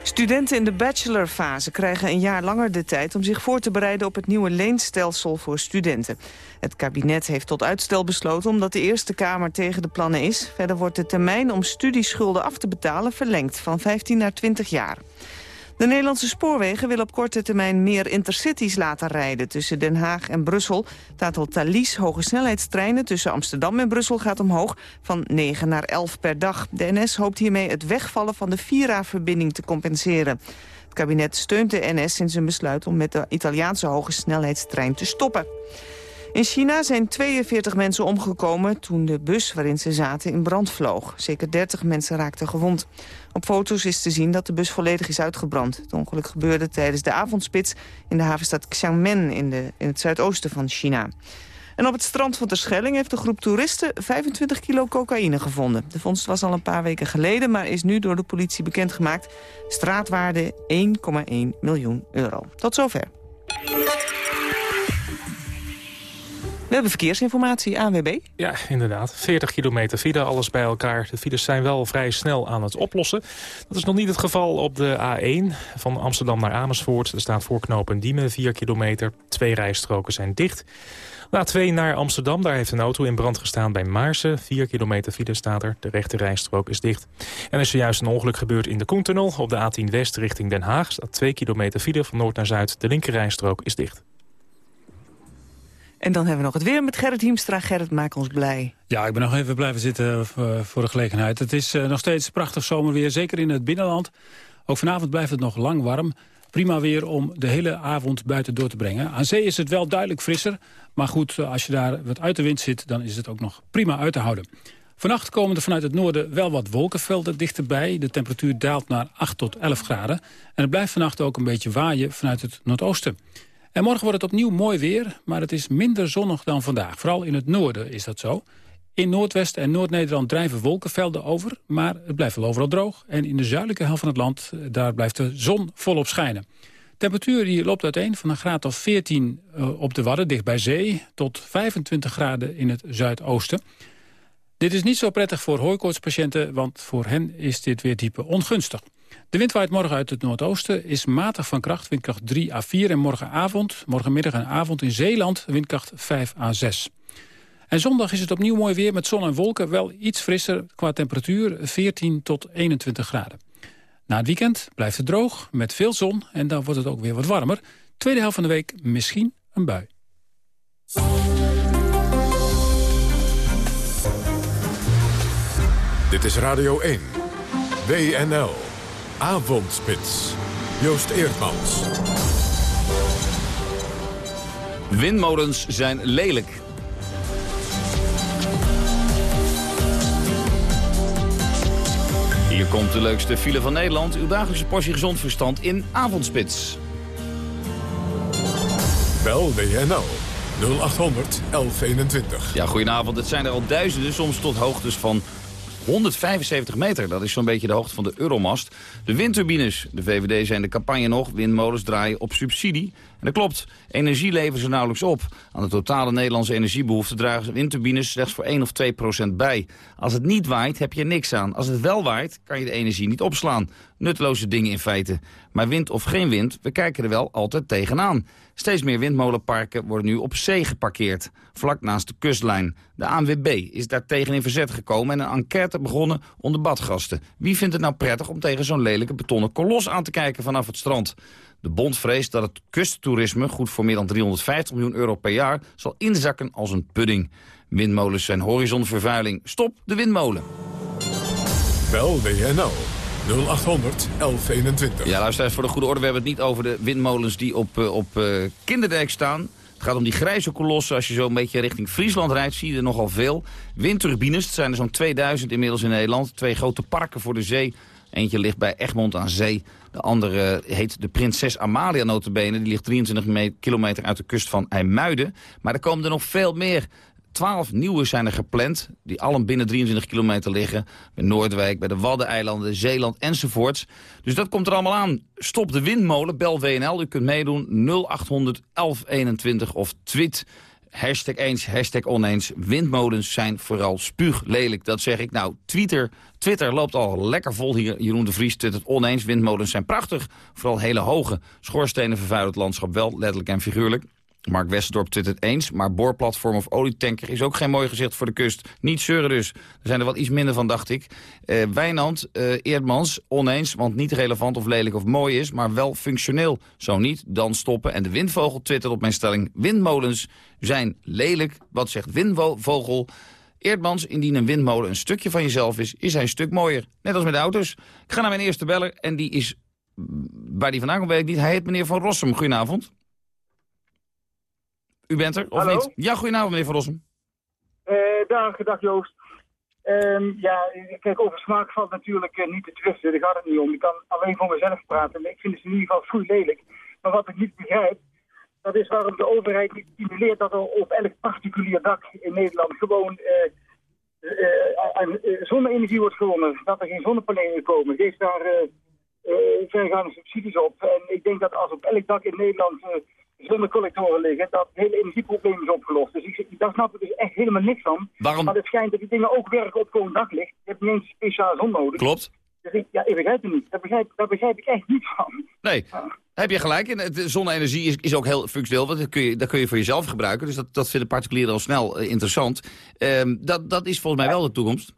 Studenten in de bachelorfase krijgen een jaar langer de tijd... om zich voor te bereiden op het nieuwe leenstelsel voor studenten. Het kabinet heeft tot uitstel besloten omdat de Eerste Kamer tegen de plannen is. Verder wordt de termijn om studieschulden af te betalen verlengd van 15 naar 20 jaar. De Nederlandse spoorwegen willen op korte termijn meer intercities laten rijden tussen Den Haag en Brussel. Het aantal Thalys hogesnelheidstreinen tussen Amsterdam en Brussel gaat omhoog van 9 naar 11 per dag. De NS hoopt hiermee het wegvallen van de Vira-verbinding te compenseren. Het kabinet steunt de NS in zijn besluit om met de Italiaanse hogesnelheidstrein te stoppen. In China zijn 42 mensen omgekomen toen de bus waarin ze zaten in brand vloog. Zeker 30 mensen raakten gewond. Op foto's is te zien dat de bus volledig is uitgebrand. Het ongeluk gebeurde tijdens de avondspits in de havenstad Xiamen in, de, in het zuidoosten van China. En op het strand van Terschelling heeft de groep toeristen 25 kilo cocaïne gevonden. De vondst was al een paar weken geleden, maar is nu door de politie bekendgemaakt. Straatwaarde 1,1 miljoen euro. Tot zover. We hebben verkeersinformatie, ANWB. Ja, inderdaad. 40 kilometer file, alles bij elkaar. De files zijn wel vrij snel aan het oplossen. Dat is nog niet het geval op de A1 van Amsterdam naar Amersfoort. Er staat voorknopen Diemen 4 kilometer. Twee rijstroken zijn dicht. Na 2 naar Amsterdam, daar heeft een auto in brand gestaan bij Maarsen. 4 kilometer file staat er, de rechte rijstrook is dicht. En er is zojuist een ongeluk gebeurd in de Koentunnel... op de A10 West richting Den Haag. staat 2 kilometer file van noord naar zuid. De linker rijstrook is dicht. En dan hebben we nog het weer met Gerrit Hiemstra. Gerrit, maak ons blij. Ja, ik ben nog even blijven zitten eh, voor de gelegenheid. Het is uh, nog steeds prachtig zomerweer, zeker in het binnenland. Ook vanavond blijft het nog lang warm. Prima weer om de hele avond buiten door te brengen. Aan zee is het wel duidelijk frisser. Maar goed, eh, als je daar wat uit de wind zit... dan is het ook nog prima uit te houden. Vannacht komen er vanuit het noorden wel wat wolkenvelden dichterbij. De temperatuur daalt naar 8 tot 11 graden. En het blijft vannacht ook een beetje waaien vanuit het noordoosten. En morgen wordt het opnieuw mooi weer, maar het is minder zonnig dan vandaag. Vooral in het noorden is dat zo. In Noordwest en Noord-Nederland drijven wolkenvelden over... maar het blijft wel overal droog. En in de zuidelijke helft van het land, eh, daar blijft de zon volop schijnen. Temperatuur die loopt uiteen van een graad of 14 eh, op de Wadden, dicht bij zee... tot 25 graden in het zuidoosten. Dit is niet zo prettig voor hooikoortspatiënten... want voor hen is dit weertype ongunstig. De wind waait morgen uit het noordoosten, is matig van kracht, windkracht 3 à 4. En morgenavond, morgenmiddag en avond in Zeeland, windkracht 5 à 6. En zondag is het opnieuw mooi weer met zon en wolken. Wel iets frisser qua temperatuur, 14 tot 21 graden. Na het weekend blijft het droog, met veel zon. En dan wordt het ook weer wat warmer. Tweede helft van de week misschien een bui. Dit is Radio 1. WNL. Avondspits. Joost Eerdmans. Windmolens zijn lelijk. Hier komt de leukste file van Nederland. Uw dagelijkse portie gezond verstand in Avondspits. Bel WNL 0800 1121. Ja, goedenavond. Het zijn er al duizenden, soms tot hoogtes van 175 meter, dat is zo'n beetje de hoogte van de Euromast. De windturbines, de VVD zijn de campagne nog, windmolens draaien op subsidie. Dat klopt, energie leveren ze nauwelijks op. Aan de totale Nederlandse energiebehoefte dragen windturbines slechts voor 1 of 2 procent bij. Als het niet waait, heb je er niks aan. Als het wel waait, kan je de energie niet opslaan. Nutteloze dingen in feite. Maar wind of geen wind, we kijken er wel altijd tegenaan. Steeds meer windmolenparken worden nu op zee geparkeerd, vlak naast de kustlijn. De ANWB is daar tegen in verzet gekomen en een enquête begonnen onder badgasten. Wie vindt het nou prettig om tegen zo'n lelijke betonnen kolos aan te kijken vanaf het strand? De bond vreest dat het kusttoerisme, goed voor meer dan 350 miljoen euro per jaar, zal inzakken als een pudding. Windmolens zijn horizonvervuiling. Stop de windmolen. Bel WNL 0800 1121. Ja, luisteraars, voor de goede orde, we hebben het niet over de windmolens die op, uh, op uh, Kinderdijk staan. Het gaat om die grijze kolossen. Als je zo een beetje richting Friesland rijdt, zie je er nogal veel. Windturbines, het zijn er zo'n 2000 inmiddels in Nederland. Twee grote parken voor de zee. Eentje ligt bij Egmond aan Zee. De andere heet de Prinses Amalia notabene. Die ligt 23 kilometer uit de kust van IJmuiden. Maar er komen er nog veel meer. Twaalf nieuwe zijn er gepland, die allen binnen 23 kilometer liggen. Bij Noordwijk, bij de Waddeneilanden, Zeeland enzovoorts. Dus dat komt er allemaal aan. Stop de windmolen, bel WNL. U kunt meedoen 0800 1121 of tweet. Hashtag eens, hashtag oneens. Windmolens zijn vooral spuuglelijk, dat zeg ik. Nou, Twitter, Twitter loopt al lekker vol hier. Jeroen de Vries twittert oneens. Windmolens zijn prachtig. Vooral hele hoge schoorsstenen vervuilen het landschap wel, letterlijk en figuurlijk. Mark Westerdorp twittert eens, maar boorplatform of olietanker is ook geen mooi gezicht voor de kust. Niet zeuren dus. Er zijn er wat iets minder van, dacht ik. Uh, Wijnand, uh, Eerdmans, oneens, want niet relevant of lelijk of mooi is, maar wel functioneel. Zo niet, dan stoppen. En de windvogel twittert op mijn stelling, windmolens zijn lelijk. Wat zegt windvogel? Eerdmans, indien een windmolen een stukje van jezelf is, is hij een stuk mooier. Net als met de auto's. Ik ga naar mijn eerste beller en die is, waar die vandaan komt weet ik niet, hij heet meneer Van Rossum. Goedenavond. U bent er, of Hallo? niet? Ja, goedenavond, meneer Van Rossum. Uh, dag, dag Joost. Um, ja, kijk, over smaak valt natuurlijk uh, niet te twisten. Daar gaat het niet om. Ik kan alleen voor mezelf praten. Ik vind het in ieder geval foei lelijk. Maar wat ik niet begrijp, dat is waarom de overheid niet stimuleert dat er op elk particulier dak in Nederland gewoon uh, zonne-energie wordt gewonnen. Dat er geen zonnepanelen komen. Geef daar vergaande subsidies op. En ik denk dat als op elk dak in Nederland zonnecollectoren liggen, dat het hele energieprobleem is opgelost. Dus ik, daar snap ik dus echt helemaal niks van. Waarom? Maar het schijnt dat die dingen ook werken op gewoon daglicht. Je hebt niet eens speciaal zon nodig. Klopt. Dus ik, ja, ik begrijp het niet. Daar begrijp, daar begrijp ik echt niet van. Nee, heb je gelijk. En zonne-energie is, is ook heel functioneel, want dat kun, je, dat kun je voor jezelf gebruiken. Dus dat, dat vinden particulieren al snel uh, interessant. Um, dat, dat is volgens mij wel de toekomst.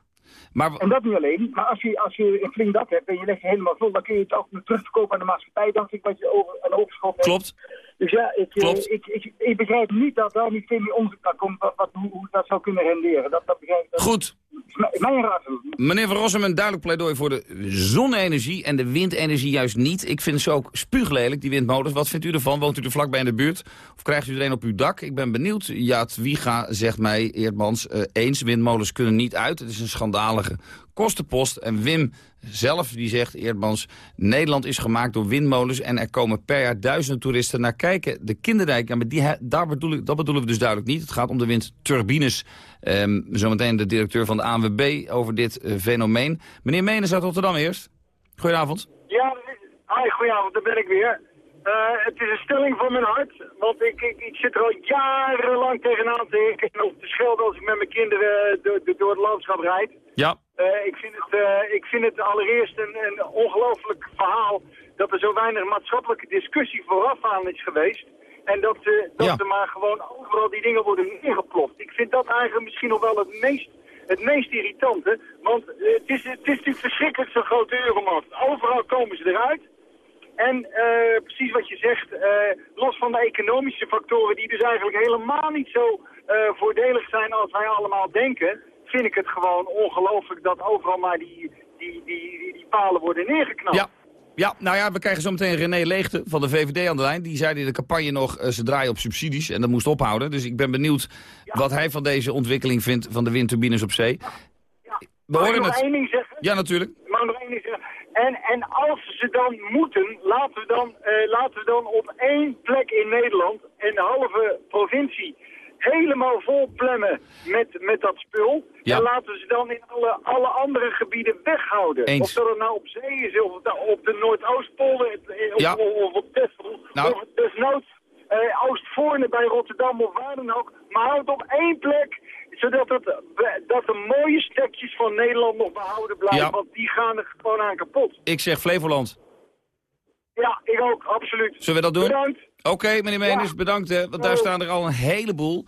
Maar... En dat niet alleen, maar als je, als je een flink dak hebt en je legt je helemaal vol, dan kun je het ook terugverkopen aan de maatschappij, dacht ik, wat je over, een overschot hebt. Klopt. Dus ja, ik, ik, ik, ik, ik begrijp niet dat daar niet veel meer onderzoek naar komt, wat, wat, hoe, hoe dat zou kunnen renderen. Dat, dat begrijp ik. Dat Goed. Mijn. Meneer Van Rossum, een duidelijk pleidooi voor de zonne-energie en de windenergie juist niet. Ik vind ze ook spuuglelijk, die windmolens. Wat vindt u ervan? Woont u er vlakbij in de buurt? Of krijgt u er een op uw dak? Ik ben benieuwd. Jaat Wiega zegt mij, Eerdmans, uh, eens. Windmolens kunnen niet uit. Het is een schandalige kostenpost. En Wim zelf die zegt, Eerdmans, Nederland is gemaakt door windmolens... en er komen per jaar duizenden toeristen naar kijken. De kinderdijk, ja, maar die, daar bedoel ik, dat bedoelen we dus duidelijk niet. Het gaat om de windturbines. Um, zometeen de directeur van de ANWB over dit uh, fenomeen. Meneer Menes uit Rotterdam eerst. Goedenavond. Ja, hi, goedenavond, daar ben ik weer. Uh, het is een stelling van mijn hart, want ik, ik, ik zit er al jarenlang tegenaan te hikken op te schelden als ik met mijn kinderen door, door het landschap rijd. Ja. Uh, ik, vind het, uh, ik vind het allereerst een, een ongelooflijk verhaal dat er zo weinig maatschappelijke discussie vooraf aan is geweest. En dat, dat Ja. er maar gewoon overal die dingen worden neergeploft. Ik vind dat eigenlijk misschien nog wel het meest, het meest irritante. Want uh, het, is, het is natuurlijk verschrikkelijk zo'n grote euromarkt. Overal komen ze eruit. En uh, precies wat je zegt, uh, los van de economische factoren die dus eigenlijk helemaal niet zo voordelig zijn als wij allemaal denken, vind ik het gewoon ongelooflijk dat overal maar die, die, die, die, die palen worden neergeknapt. Ja. Ja, nou ja, we krijgen zo meteen René Leegte van de VVD aan de lijn. Die zei in de campagne nog, uh, ze draaien op subsidies en dat moest ophouden. Dus ik ben benieuwd ja. wat hij van deze ontwikkeling vindt van de windturbines op zee. Ja. We Mag ik horen nog het. één ding zeggen? Ja, natuurlijk. Mag ik nog één ding zeggen? En, en als ze dan moeten, laten we dan, uh, laten we dan op één plek in Nederland een halve provincie helemaal vol plemmen met, met dat spul. Ja. En laten we ze dan in alle, alle andere gebieden weghouden. Eens. Of dat het nou op zee is, of nou op de Noordoostpolder, eh, of, Ja. of, of op Texel. Nou. Of desnoods eh Oostvoorne bij Rotterdam of waar dan ook. Maar houd het op één plek, zodat het, dat de mooie stekjes van Nederland nog behouden blijven. Ja. Want die gaan er gewoon aan kapot. Ik zeg Flevoland. Ja, ik ook, absoluut. Zullen we dat doen? Bedankt. Oké, meneer Menes, bedankt. Hè, want daar staan er al een heleboel.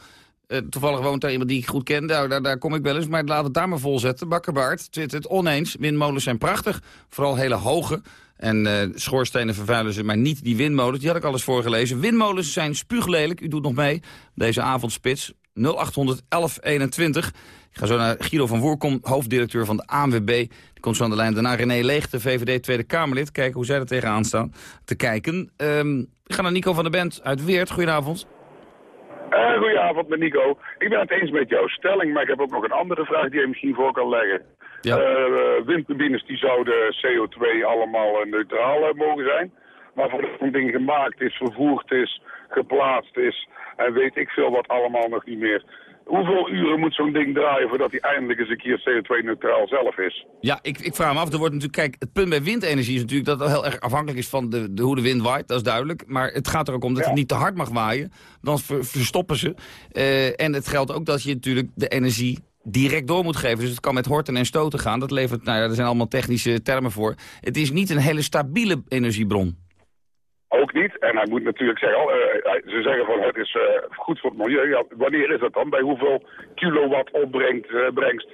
Eh, toevallig woont daar iemand die ik goed ken, daar, daar, daar kom ik wel eens. Maar laat het daar maar vol zetten. Bakkerbaard twittert oneens. Windmolens zijn prachtig, vooral hele hoge. En eh, schoorstenen vervuilen ze, maar niet die windmolens. Die had ik al eens voorgelezen. Windmolens zijn spuuglelijk. U doet nog mee. Deze avondspits 0800 1121. Ik ga zo naar Guido van Woerkom, hoofddirecteur van de ANWB. Die komt zo aan de lijn. Daarna René Leeg, de VVD Tweede Kamerlid. Kijken hoe zij er tegenaan staan te kijken. Ehm, ik ga naar Nico van der Bent uit Weert. Goedenavond. Uh, goedenavond met Nico. Ik ben het eens met jouw stelling, maar ik heb ook nog een andere vraag die je misschien voor kan leggen. Ja. Eh, windturbines die zouden CO2 allemaal eh, neutraal mogen zijn. Maar voordat zo'n ding gemaakt is, vervoerd is, geplaatst is en weet ik veel wat allemaal nog niet meer. Hoeveel uren moet zo'n ding draaien voordat hij eindelijk eens een keer CO2-neutraal zelf is? Ja, ik, ik vraag me af. Er wordt natuurlijk, kijk, het punt bij windenergie is natuurlijk dat het heel erg afhankelijk is van de, de, hoe de wind waait. Dat is duidelijk. Maar het gaat er ook om dat het niet te hard mag waaien. Dan ver- verstoppen ze. Eh, en het geldt ook dat je natuurlijk de energie direct door moet geven. Dus het kan met horten en stoten gaan. Dat levert, nou ja, er zijn allemaal technische termen voor. Het is niet een hele stabiele energiebron. Ook niet. En hij moet natuurlijk zeggen, oh, eh, ze zeggen van het is eh, goed voor het milieu. Ja, wanneer is dat dan? Bij hoeveel kilowatt opbrengt, eh, brengst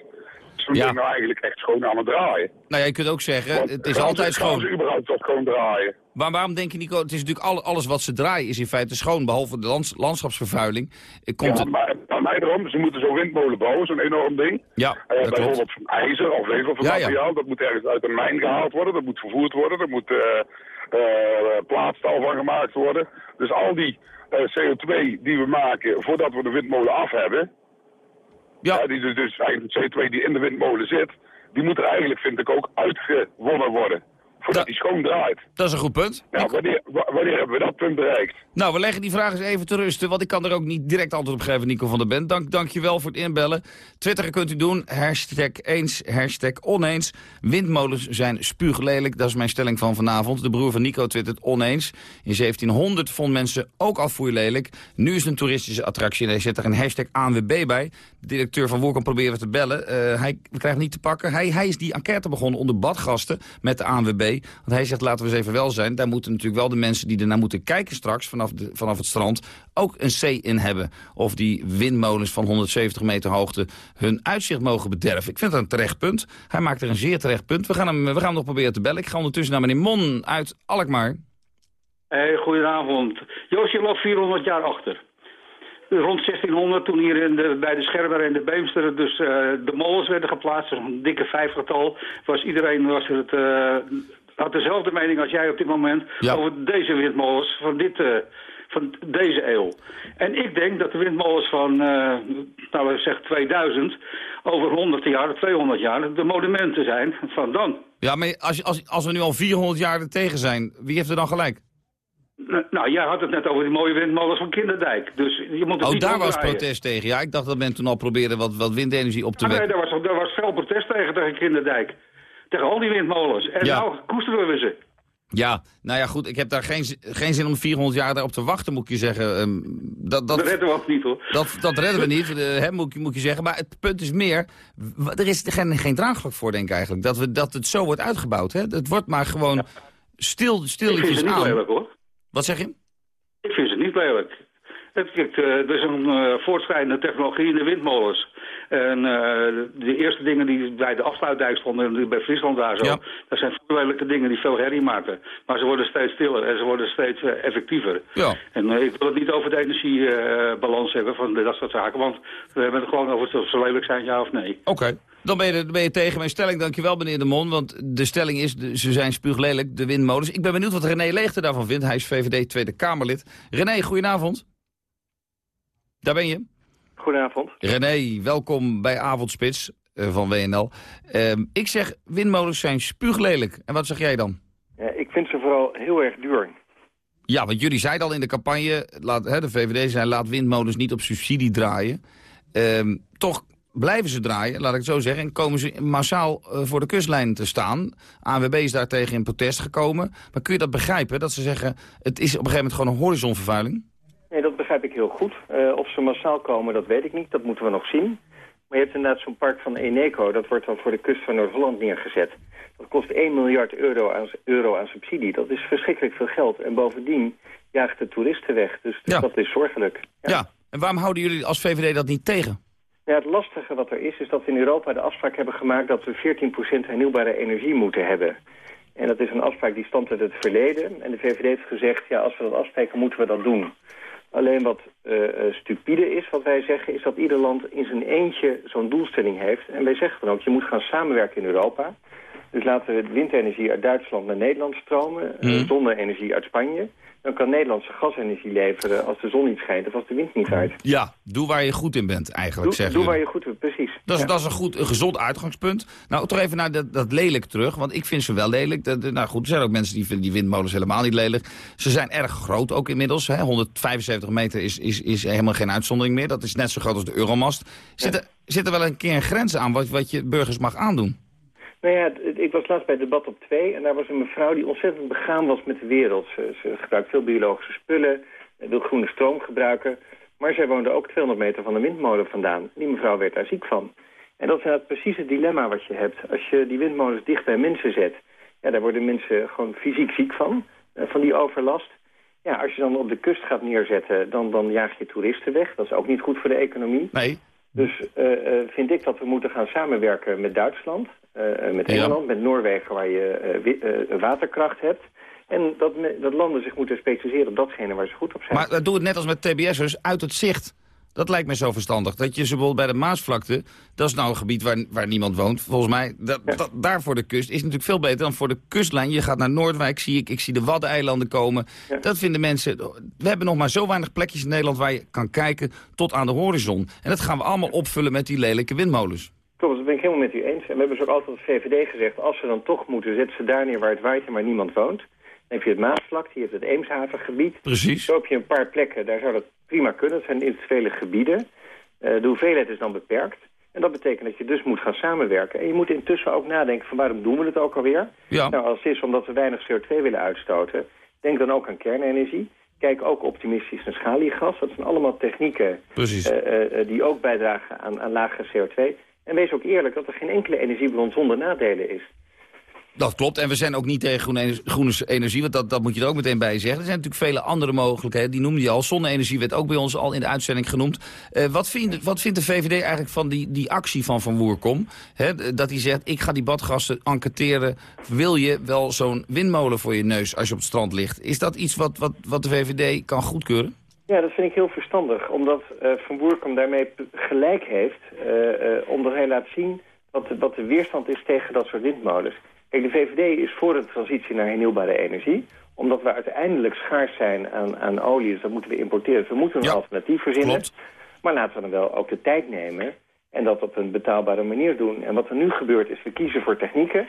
zo'n ding nou eigenlijk echt schoon aan het draaien? Nou ja, je kunt ook zeggen, Want het is altijd ze, schoon. ze überhaupt toch gewoon draaien? Maar waarom denk je, Nico, het is natuurlijk al- alles wat ze draaien is in feite schoon, behalve de lands- landschapsvervuiling. Eh, Komt ja, maar mij erom, ze moeten zo'n windmolen bouwen, zo'n enorm ding. Ja, Eh, dat klopt. bijvoorbeeld van ijzer of Ja, ja. materiaal. Dat moet ergens uit een mijn gehaald worden, dat moet vervoerd worden, er moet eh eh, plaatstal van gemaakt worden. Dus al die eh, CO2 die we maken voordat we de windmolen af hebben, ja. die dus, dus eigenlijk CO2 die in de windmolen zit, die moet er eigenlijk, vind ik, ook uitgewonnen worden. Voordat die schoon draait. Dat is een goed punt. Ja, wanneer, wa- wanneer hebben we dat punt bereikt? Nou, we leggen die vraag eens even te rusten, want ik kan er ook niet direct antwoord op geven, Nico van der Bent. Dank, dank je wel voor het inbellen. Twitteren kunt u doen, hashtag eens, hashtag oneens. Windmolens zijn spuuglelijk, dat is mijn stelling van vanavond. De broer van Nico twittert oneens. In 1700 vonden mensen ook afvoer lelijk. Nu is het een toeristische attractie en hij zet er een hashtag ANWB bij. De directeur van Woerkamp proberen we te bellen. Eh, hij we krijgen niet te pakken. Hij, hij is die enquête begonnen onder badgasten met de ANWB. Want hij zegt, laten we eens even wel zijn. Daar moeten natuurlijk wel de mensen die ernaar moeten kijken straks vanaf, de, vanaf het strand ook een C in hebben. Of die windmolens van 170 meter hoogte hun uitzicht mogen bederven. Ik vind dat een terecht punt. Hij maakt er een zeer terecht punt. We gaan hem, we gaan nog proberen te bellen. Ik ga ondertussen naar meneer Mon uit Alkmaar. Hey, goedenavond. Joost, je loopt 400 jaar achter. Rond 1600, toen hier in de, bij de Schermer en de Beemster dus eh, de molens werden geplaatst, een dikke vijfgetal, was iedereen was het, eh, had dezelfde mening als jij op dit moment over deze windmolens van, dit, eh, van deze eeuw. En ik denk dat de windmolens van, eh nou we zeggen 2000, over 100 jaar, 200 jaar, de monumenten zijn van dan. Ja, maar als, als, als we nu al 400 jaar er tegen zijn, wie heeft er dan gelijk? Nou, jij had het net over die mooie windmolens van Kinderdijk. Dus je moet het Oh, niet daar was protest tegen. Ja, ik dacht dat men toen al probeerde wat, wat windenergie op te Ah, nee, wekken. daar was, daar was veel protest tegen, tegen Kinderdijk. Tegen al die windmolens. En Ja. nou koesteren we ze. Ja, nou ja, goed, ik heb daar geen, geen zin om 400 jaar daarop te wachten, moet ik je zeggen. Ehm, dat, dat, Dat redden we ook niet, hoor. Dat, dat redden we niet, eh, hè, moet, moet je zeggen. Maar het punt is meer, er is geen, geen draagvlak voor, denk ik eigenlijk. Dat, we, dat het zo wordt uitgebouwd. Hè? Het wordt maar gewoon stil, Ik vind stilletjes ze niet aan. lelijk, hoor. Wat zeg je? Ik vind ze niet lelijk. Het, kijk, eh, er is een eh, voortschrijdende technologie in de windmolens. En eh, de eerste dingen die bij de afsluitdijk stonden, bij Friesland daar zo, dat zijn lelijke dingen die veel herrie maken. Maar ze worden steeds stiller en ze worden steeds eh, effectiever. Ja. En eh, ik wil het niet over de energiebalans hebben van dat soort zaken, want we hebben het gewoon over of ze lelijk zijn, ja of nee. Oké. Dan ben, je, dan ben je tegen mijn stelling. Dankjewel, meneer De Mon. Want de stelling is, ze zijn spuuglelijk, de windmolens. Ik ben benieuwd wat René Leegte daarvan vindt. Hij is VVD Tweede Kamerlid. René, goedenavond. Daar ben je. Goedenavond. René, welkom bij Avondspits eh, van WNL. Ehm, ik zeg, windmolens zijn spuuglelijk. En wat zeg jij dan? Ja, ik vind ze vooral heel erg duur. Ja, want jullie zeiden al in de campagne, laat, hè, de VVD zei, laat windmolens niet op subsidie draaien. Ehm, toch blijven ze draaien, laat ik het zo zeggen, en komen ze massaal eh, voor de kustlijn te staan. ANWB is daartegen in protest gekomen. Maar kun je dat begrijpen, dat ze zeggen, het is op een gegeven moment gewoon een horizonvervuiling? Nee, dat begrijp ik heel goed. Eh, of ze massaal komen, dat weet ik niet. Dat moeten we nog zien. Maar je hebt inderdaad zo'n park van Eneco. Dat wordt dan voor de kust van Noord-Holland neergezet. Dat kost 1 miljard euro aan, euro aan subsidie. Dat is verschrikkelijk veel geld. En bovendien jaagt de toeristen weg. Dus dat is zorgelijk. Ja. En waarom houden jullie als VVD dat niet tegen? Ja, het lastige wat er is, is dat we in Europa de afspraak hebben gemaakt dat we 14% hernieuwbare energie moeten hebben. En dat is een afspraak die stamt uit het verleden. En de VVD heeft gezegd, ja, als we dat afspreken, moeten we dat doen. Alleen wat uh, stupide is, wat wij zeggen, is dat ieder land in zijn eentje zo'n doelstelling heeft. En wij zeggen dan ook, je moet gaan samenwerken in Europa. Dus laten we windenergie uit Duitsland naar Nederland stromen, mm. zonne-energie uit Spanje dan kan Nederlandse gasenergie leveren als de zon niet schijnt of als de wind niet waait. Ja, doe waar je goed in bent eigenlijk, doe, zeggen Doe waar je goed in bent, precies. Dat is, dat is een, goed, een gezond uitgangspunt. Nou, toch even naar dat, dat lelijk terug, want ik vind ze wel lelijk. Dat, nou goed, er zijn ook mensen die vinden die windmolens helemaal niet lelijk. Ze zijn erg groot ook inmiddels. Hè. 175 meter is, is, is helemaal geen uitzondering meer. Dat is net zo groot als de Euromast. Zit, er, zit er wel een keer een grens aan wat, wat je burgers mag aandoen? Nou ja, ik was laatst bij debat op 2 en daar was een mevrouw die ontzettend begaan was met de wereld. Ze, ze gebruikt veel biologische spullen, wil groene stroom gebruiken. Maar zij woonde ook 200 meter van de windmolen vandaan. Die mevrouw werd daar ziek van. En dat is inderdaad precies het dilemma wat je hebt. Als je die windmolens dicht bij mensen zet, ja, daar worden mensen gewoon fysiek ziek van, eh, van die overlast. Ja, als je dan op de kust gaat neerzetten, dan, dan jaag je toeristen weg. Dat is ook niet goed voor de economie. Nee. Dus uh, vind ik dat we moeten gaan samenwerken met Duitsland. Uh, met Engeland, met Noorwegen waar je uh, waterkracht hebt. En dat, dat landen zich moeten specialiseren op datgene waar ze goed op zijn. Maar doe het net als met TBS'ers, uit het zicht. Dat lijkt me zo verstandig. Dat je ze bijvoorbeeld bij de Maasvlakte, dat is nou een gebied waar, waar niemand woont. Volgens mij, dat, dat, daar voor de kust is natuurlijk veel beter dan voor de kustlijn. Je gaat naar Noordwijk, zie ik, ik zie de Waddeneilanden komen. Dat vinden mensen, we hebben nog maar zo weinig plekjes in Nederland waar je kan kijken tot aan de horizon. En dat gaan we allemaal opvullen met die lelijke windmolens. Klopt, dat ben ik helemaal met u. En we hebben dus ook altijd als VVD gezegd... als ze dan toch moeten, zetten ze daar neer waar het waait en waar niemand woont. Dan heb je het Maasvlak, hier hebt het Eemshavengebied. Precies. Zo heb je een paar plekken, daar zou dat prima kunnen. Dat zijn industriële gebieden. Uh, de hoeveelheid is dan beperkt. En dat betekent dat je dus moet gaan samenwerken. En je moet intussen ook nadenken van waarom doen we het ook alweer? Ja. Nou, als het is omdat we weinig CO2 willen uitstoten... denk dan ook aan kernenergie. Kijk ook optimistisch naar schaliegas. Dat zijn allemaal technieken uh, uh, die ook bijdragen aan, aan lage CO2... En wees ook eerlijk dat er geen enkele energiebron zonder nadelen is. Dat klopt. En we zijn ook niet tegen groene energie, want dat, dat moet je er ook meteen bij zeggen. Er zijn natuurlijk vele andere mogelijkheden. Die noemde je al. Zonne-energie werd ook bij ons al in de uitzending genoemd. Uh, wat, vindt, wat vindt de VVD eigenlijk van die, die actie van Van Woerkom? dat hij zegt, ik ga die badgasten enquêteren. Wil je wel zo'n windmolen voor je neus als je op het strand ligt? Is dat iets wat, wat, wat de VVD kan goedkeuren? Ja, dat vind ik heel verstandig, omdat uh, Van Boerkom daarmee gelijk heeft, uh, uh, omdat hij laat zien wat de, wat de weerstand is tegen dat soort windmolens. Kijk, de VVD is voor de transitie naar hernieuwbare energie, omdat we uiteindelijk schaars zijn aan, aan olie, dus dat moeten we importeren. Dus we moeten een ja, alternatief verzinnen, klopt. maar laten we dan wel ook de tijd nemen en dat op een betaalbare manier doen. En wat er nu gebeurt is, we kiezen voor technieken,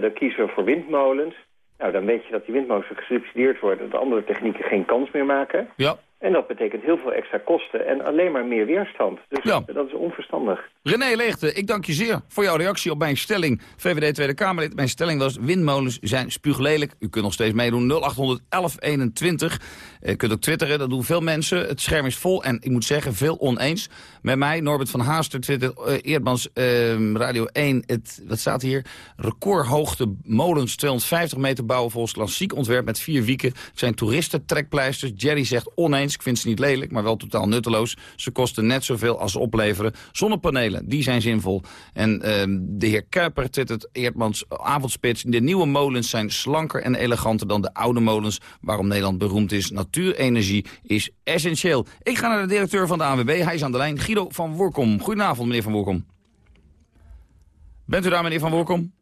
dan kiezen we voor windmolens, nou, dan weet je dat die windmolens gesubsidieerd worden... dat de andere technieken geen kans meer maken. Ja. En dat betekent heel veel extra kosten en alleen maar meer weerstand. Dus Ja. dat is onverstandig. René Leegte, ik dank je zeer voor jouw reactie op mijn stelling. VVD Tweede Kamerlid, mijn stelling was... windmolens zijn spuuglelijk. U kunt nog steeds meedoen, 0800 1121. Eh, U kunt ook twitteren, dat doen veel mensen. Het scherm is vol en ik moet zeggen, veel oneens. Met mij, Norbert van Haaster, Twitter, eh, Eerdmans, eh, Radio 1. Het, wat staat hier? Recordhoogte molens, 250 meter bouwen volgens klassiek ontwerp... met vier wieken. Het zijn toeristentrekpleisters. Jerry zegt oneens, ik vind ze niet lelijk, maar wel totaal nutteloos. Ze kosten net zoveel als opleveren. Zonnepanelen, die zijn zinvol. En ehm, de heer Kuiper twittert Eerdmans avondspits. De nieuwe molens zijn slanker en eleganter dan de oude molens... waarom Nederland beroemd is. Natuurenergie is essentieel. Ik ga naar de directeur van de ANWB. Hij is aan de lijn, Guido van Woerkom. Goedenavond, meneer van Woerkom. Bent u daar, meneer van Woerkom?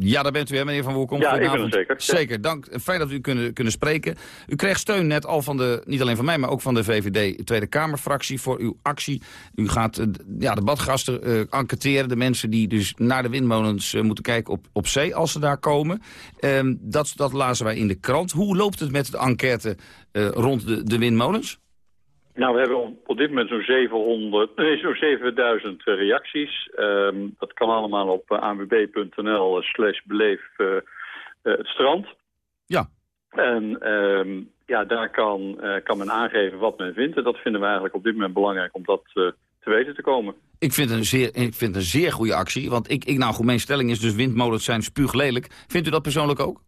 Ja, daar bent u, hè, meneer Van Woerkom. Ja, ik ben er Goedenavond. zeker. Ja. Dank. Fijn dat u kunnen, kunnen spreken. U kreeg steun net al van de, niet alleen van mij, maar ook van de VVD Tweede Kamerfractie voor uw actie. U gaat eh, ja, de badgasten eh enquêteren, de mensen die dus naar de windmolens eh, moeten kijken op, op zee als ze daar komen. Ehm, dat, dat lazen wij in de krant. Hoe loopt het met de enquête rond de, de windmolens? Nou, we hebben op, op dit moment zo'n 700, nee, zo'n 7000 eh, reacties. Ehm, dat kan allemaal op uh, anwb.nl slash beleef eh, eh, het strand. Ja. En ehm, ja, daar kan, eh, kan men aangeven wat men vindt. En dat vinden we eigenlijk op dit moment belangrijk om dat eh, te weten te komen. Ik vind het een zeer, ik vind een zeer goede actie. Want ik, ik, nou goed, mijn stelling is dus windmolens zijn spuuglelijk. Vindt u dat persoonlijk ook?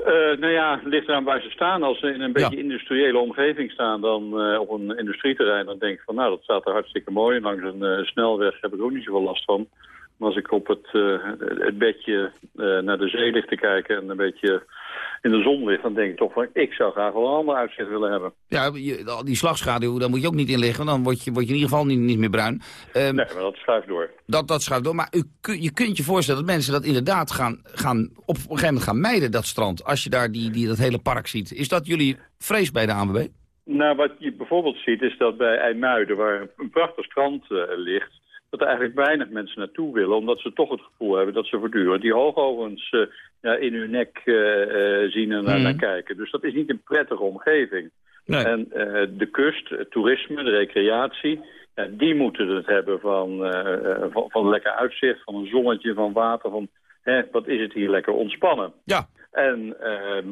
Uh, nou ja, het ligt eraan waar ze staan. Als ze in een beetje industriële omgeving staan, dan uh, op een industrieterrein, dan denk ik van nou, dat staat er hartstikke mooi. Langs een uh, snelweg heb ik ook niet zoveel last van. Maar als ik op het, het bedje naar de zee lig te kijken en een beetje in de zon ligt, dan denk ik toch van, ik zou graag wel een ander uitzicht willen hebben. Ja, die slagschaduw, daar moet je ook niet in liggen, dan word je, word je in ieder geval niet, niet meer bruin. Um, nee, maar dat schuift door. Dat, dat schuift door, maar u, je kunt je voorstellen dat mensen dat inderdaad gaan, gaan, op een gegeven moment gaan mijden, dat strand, als je daar die, die, dat hele park ziet. Is dat jullie vrees bij de ANWB? Nou, wat je bijvoorbeeld ziet is dat bij IJmuiden, waar een prachtig strand uh, ligt dat er eigenlijk weinig mensen naartoe willen... omdat ze toch het gevoel hebben dat ze voortdurend die hoogovens uh, ja, in hun nek uh, uh, zien en mm. naar kijken. Dus dat is niet een prettige omgeving. Nee. En de kust, het toerisme, de recreatie... Ja, die moeten het hebben van, van, van lekker uitzicht, van een zonnetje, van water... van hè, wat is het hier lekker ontspannen. Ja. En ehm,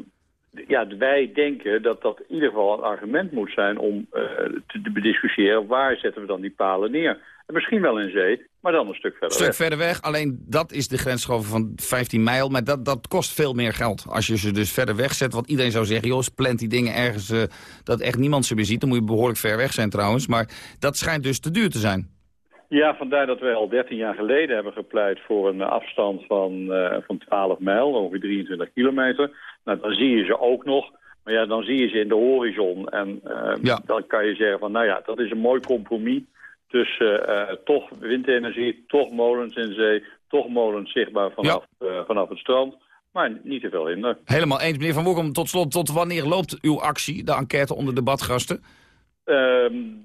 ja, wij denken dat dat in ieder geval een argument moet zijn om te, te bediscussiëren... waar zetten we dan die palen neer... Misschien wel in zee, maar dan een stuk verder Een stuk weg. verder weg, alleen dat is de grens van 15 mijl. Maar dat, dat kost veel meer geld. Als je ze dus verder weg zet, want iedereen zou zeggen... joh, plant die dingen ergens uh, dat echt niemand ze meer ziet. Dan moet je behoorlijk ver weg zijn trouwens. Maar dat schijnt dus te duur te zijn. Ja, vandaar dat wij al 13 jaar geleden hebben gepleit voor een afstand van, uh, van 12 mijl, ongeveer 23 kilometer. Nou, dan zie je ze ook nog. Maar ja, dan zie je ze in de horizon. En uh, ja. dan kan je zeggen van, nou ja, dat is een mooi compromis tussen uh, toch windenergie, toch molens in zee, toch molens zichtbaar vanaf, ja. uh, vanaf het strand. Maar niet te veel hinder. Helemaal eens. Meneer Van Woekom, tot slot, tot wanneer loopt uw actie, de enquête onder debatgasten? Uh,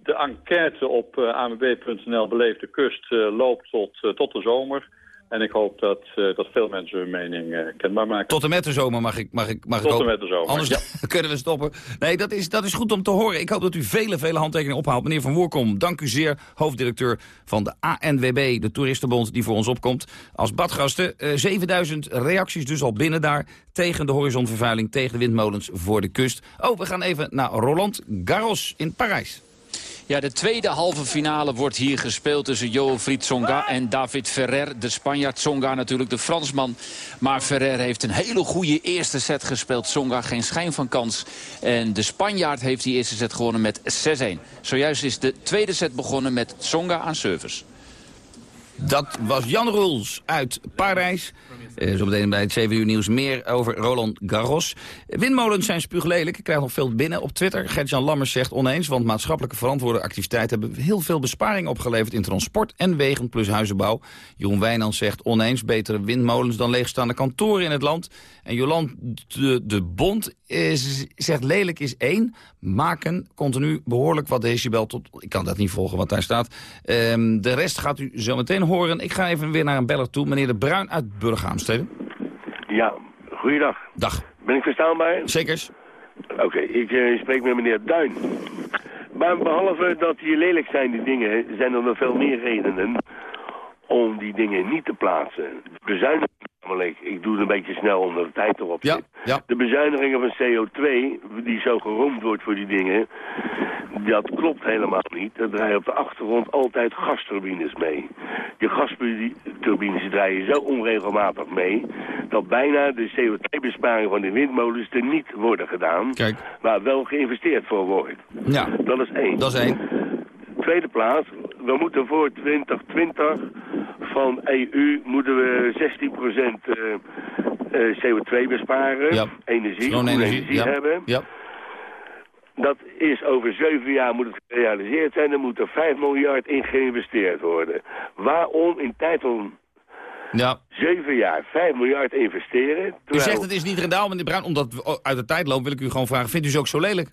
de enquête op uh, amb.nl Beleefde Kust loopt tot, tot de zomer. En ik hoop dat, uh, dat veel mensen hun mening uh, kenbaar maken. Tot en met de zomer mag ik, mag ik, mag Tot ik en met de zomer, Anders ja. kunnen we stoppen. Nee, dat is, dat is goed om te horen. Ik hoop dat u vele, vele handtekeningen ophaalt. Meneer Van Woerkom, dank u zeer. Hoofddirecteur van de ANWB, de Toeristenbond, die voor ons opkomt. Als badgasten, uh, 7000 reacties dus al binnen daar. Tegen de horizonvervuiling, tegen de windmolens voor de kust. Oh, we gaan even naar Roland Garros in Parijs. Ja, de tweede halve finale wordt hier gespeeld tussen Joe Tsonga en David Ferrer. De Spanjaard Tsonga natuurlijk, de Fransman. Maar Ferrer heeft een hele goede eerste set gespeeld. Tsonga geen schijn van kans. En de Spanjaard heeft die eerste set gewonnen met 6-1. Zojuist is de tweede set begonnen met Tsonga aan service. Dat was Jan Roels uit Parijs. Uh, zometeen bij het 7 uur nieuws meer over Roland Garros. Windmolens zijn spuuglelijk. Ik krijg nog veel binnen op Twitter. Gert-Jan Lammers zegt oneens, want maatschappelijke verantwoorde activiteiten hebben heel veel besparing opgeleverd in transport en wegen plus huizenbouw. Jeroen Wijnand zegt oneens, betere windmolens dan leegstaande kantoren in het land. En Joland de, de Bond is, zegt lelijk is één, maken continu behoorlijk wat decibel tot... Ik kan dat niet volgen wat daar staat. Um, de rest gaat u zo meteen horen. Ik ga even weer naar een beller toe. Meneer De Bruin uit Burghaamstede. Ja, goeiedag. Dag. Ben ik verstaanbaar? Zekers. Oké, okay, ik uh, spreek met meneer Duin. Maar behalve dat die lelijk zijn, die dingen, zijn er nog veel meer redenen om die dingen niet te plaatsen. Bezuinigingen namelijk, ik doe het een beetje snel omdat de tijd erop ja, zit. Ja. De bezuinigingen van CO2, die zo geroemd wordt voor die dingen, dat klopt helemaal niet. Er draaien op de achtergrond altijd gasturbines mee. Die gasturbines draaien zo onregelmatig mee, dat bijna de CO2-besparingen van de windmolens er niet worden gedaan, Kijk. waar wel geïnvesteerd voor wordt. Ja, Dat is één. dat is één. Tweede plaats, we moeten voor 2020 van EU moeten we 16% uh, uh, CO2 besparen. Ja. Energie, groene energie, ja. hebben. Ja. Dat is over zeven jaar moet het gerealiseerd zijn. Er moet er 5 miljard in geïnvesteerd worden. Waarom in tijd van Ja. zeven jaar 5 miljard investeren? U zegt het is niet rendaal, meneer Bruin. Omdat we uit de tijd lopen wil ik u gewoon vragen. Vindt u ze ook zo lelijk?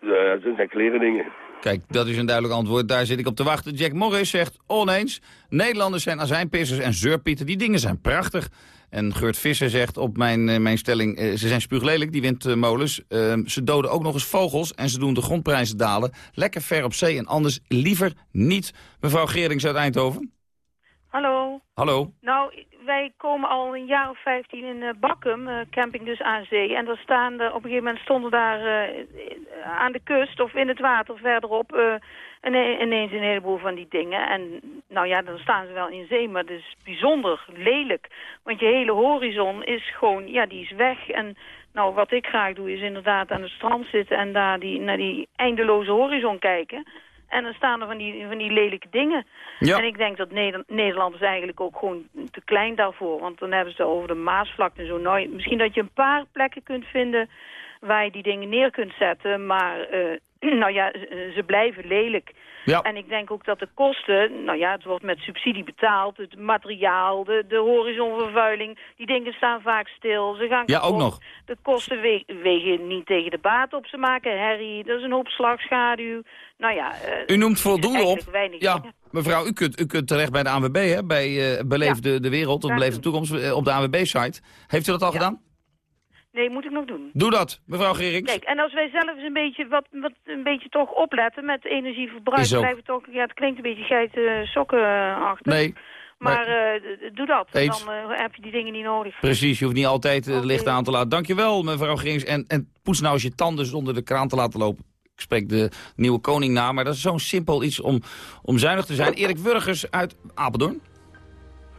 Dat zijn kleren dingen. Kijk, dat is een duidelijk antwoord. Daar zit ik op te wachten. Jack Morris zegt oneens. Nederlanders zijn azijnpissers en zeurpieten. Die dingen zijn prachtig. En Geurt Visser zegt op mijn, eh, mijn stelling... eh, ze zijn spuuglelijk, die windmolens. Eh, ze doden ook nog eens vogels en ze doen de grondprijzen dalen. Lekker ver op zee en anders liever niet. Mevrouw Gerings uit Eindhoven. Hallo. Hallo. Nou, wij komen al een jaar of 15 in uh, Bakkum, uh, camping dus aan zee. En daar staan, op een gegeven moment stonden daar uh, aan de kust of in het water verderop ineens een heleboel van die dingen. En nou ja, dan staan ze wel in zee, maar het is bijzonder lelijk. Want je hele horizon is gewoon, ja, die is weg. En nou, wat ik graag doe is inderdaad aan het strand zitten en daar die, naar die eindeloze horizon kijken. En dan staan er van die, van die lelijke dingen. Ja. En ik denk dat Neder Nederland is eigenlijk ook gewoon te klein daarvoor. Want dan hebben ze over de Maasvlakte en zo. Nou, misschien dat je een paar plekken kunt vinden waar je die dingen neer kunt zetten. Maar uh, nou ja, ze blijven lelijk. Ja. En ik denk ook dat de kosten, nou ja, het wordt met subsidie betaald. Het materiaal, de, de horizonvervuiling, die dingen staan vaak stil. Ze gaan ja, ook nog. De kosten wegen niet tegen de baat op. Ze maken herrie, er is een hoop slagschaduw. Nou ja, uh, u noemt voldoende op. Ja, mevrouw, u kunt, u kunt terecht bij de ANWB, hè, bij uh, Beleef de, de Wereld, of Beleef de Toekomst, eh, op de ANWB-site. Heeft u dat al gedaan? Nee, moet ik nog doen. Doe dat, mevrouw Gerings. Kijk, en als wij zelf eens een beetje, wat, wat, een beetje toch opletten met energieverbruik... blijven toch, ja, het klinkt een beetje geit uh, sokken achter. Nee. Maar, maar uh, doe dat, dan uh, heb je die dingen niet nodig. Precies, je hoeft niet altijd het licht aan te laten. Dankjewel, mevrouw Gerings. En, en poets nou eens je tanden zonder de kraan te laten lopen. Ik spreek de nieuwe koning na, maar dat is zo'n simpel iets om, om zuinig te zijn. Erik Wurgers uit Apeldoorn.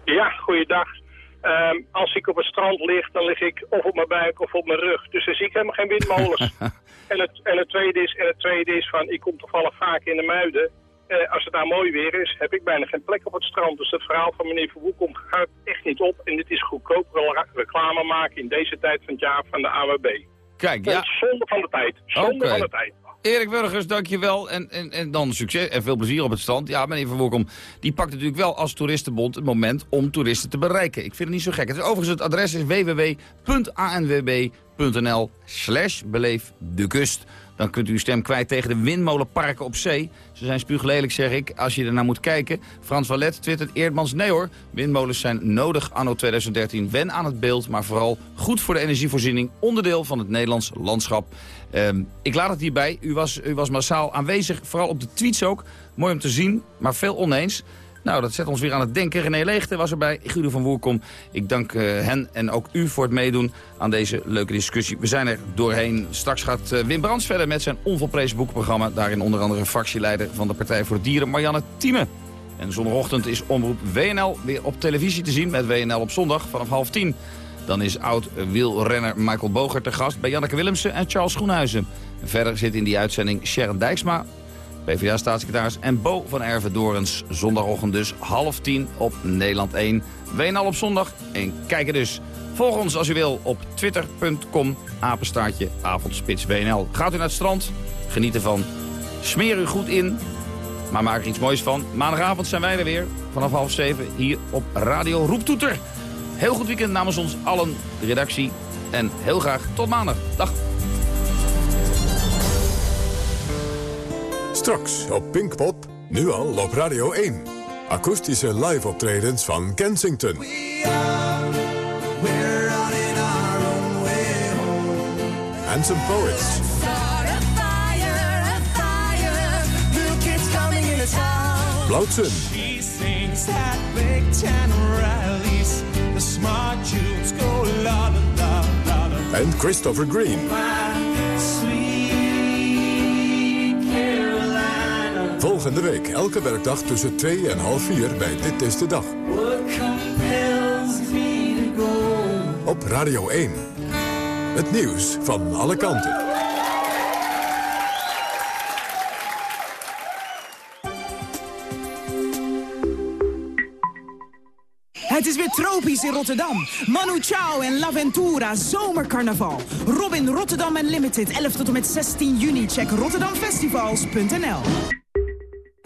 Ja, goeiedag. Um, als ik op het strand lig, dan lig ik of op mijn buik of op mijn rug. Dus dan zie ik helemaal geen windmolens. en, het, en, het tweede is, en het tweede is van, ik kom toevallig vaak in de muiden. Uh, als het daar mooi weer is, heb ik bijna geen plek op het strand. Dus het verhaal van meneer Verwoekom gaat echt niet op. En dit is goedkoop reclame maken in deze tijd van het jaar van de AWB. Kijk, ja. Zonde van de tijd. Zonde van de tijd. Erik Burgers, dankjewel. En, en, en dan succes en veel plezier op het strand. Ja, meneer Van Woekom, die pakt natuurlijk wel als toeristenbond het moment om toeristen te bereiken. Ik vind het niet zo gek. Het is overigens het adres is www.anwb.nl slash beleef de kust. Dan kunt u uw stem kwijt tegen de windmolenparken op zee. Ze zijn spuuglelijk, zeg ik, als je er naar moet kijken. Frans Wallet twittert Eerdmans, nee hoor. Windmolens zijn nodig anno 2013. Wen aan het beeld, maar vooral goed voor de energievoorziening. Onderdeel van het Nederlands landschap. Um, ik laat het hierbij. U was, u was massaal aanwezig, vooral op de tweets ook. Mooi om te zien, maar veel oneens. Nou, dat zet ons weer aan het denken. René Leegte was erbij, Guido van Woerkom. Ik dank uh, hen en ook u voor het meedoen aan deze leuke discussie. We zijn er doorheen. Straks gaat uh, Wim Brands verder met zijn onvolprezen boekprogramma. Daarin onder andere fractieleider van de Partij voor de Dieren, Marianne Thieme. En zondagochtend is Omroep WNL weer op televisie te zien met WNL op zondag vanaf half tien. Dan is oud-wielrenner Michael Boger te gast bij Janneke Willemsen en Charles Groenhuizen. verder zit in die uitzending Sharon Dijksma, PvdA-staatssecretaris en Bo van Erven-Dorens. Zondagochtend dus half tien op Nederland 1. Weenal op zondag en kijken dus. Volg ons als u wil op twitter.com apenstaartje avondspits WNL. Gaat u naar het strand, geniet ervan. Smeer u goed in, maar maak er iets moois van. Maandagavond zijn wij er weer vanaf half zeven hier op Radio Roeptoeter. Heel goed weekend namens ons allen, de redactie. En heel graag tot maandag. Dag. Straks op Pinkpop, nu al op Radio 1. Akoestische live optredens van Kensington. And some poets. Blauwtsen. En Christopher Green. Volgende week, elke werkdag tussen 2 en half 4 bij Dit is de Dag. Op Radio 1. Het nieuws van alle kanten. Het is weer tropisch in Rotterdam. Manu Chao en L'Aventura Zomercarnaval. Robin Rotterdam Unlimited 11 tot en met 16 juni. Check rotterdamfestivals.nl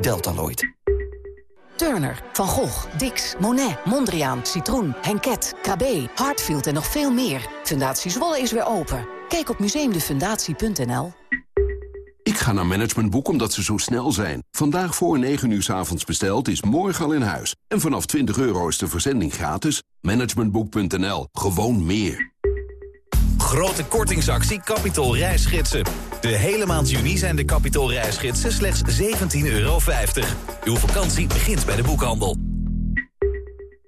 Deltaloid. Turner, Van Gogh, Dix, Monet, Mondriaan, Citroen, Henket, KB, Hartfield en nog veel meer. Fundatie Zwolle is weer open. Kijk op museumdefundatie.nl. Ik ga naar Managementboek omdat ze zo snel zijn. Vandaag voor 9 uur s avonds besteld is morgen al in huis. En vanaf 20 euro is de verzending gratis. Managementboek.nl. Gewoon meer. Grote kortingsactie Capitol reisgidsen. De hele maand juni zijn de Capitol reisgidsen slechts 17,50 euro. Uw vakantie begint bij de boekhandel.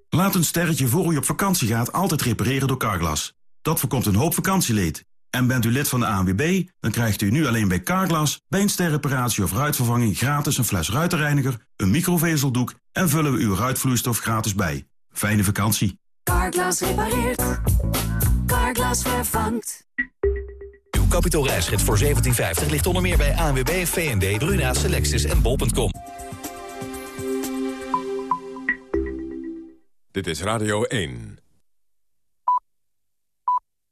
Laat een sterretje voor u op vakantie gaat altijd repareren door Carglass. Dat voorkomt een hoop vakantieleed. En bent u lid van de ANWB, dan krijgt u nu alleen bij Carglass... bij een sterreparatie of ruitvervanging gratis een fles ruitenreiniger... een microvezeldoek en vullen we uw ruitvloeistof gratis bij. Fijne vakantie. Carglass repareert. Carglass vervangt. Uw kapitoolreisgids voor 1750 ligt onder meer bij ANWB, VND, Bruna, Selectis en Bol.com. Dit is Radio 1.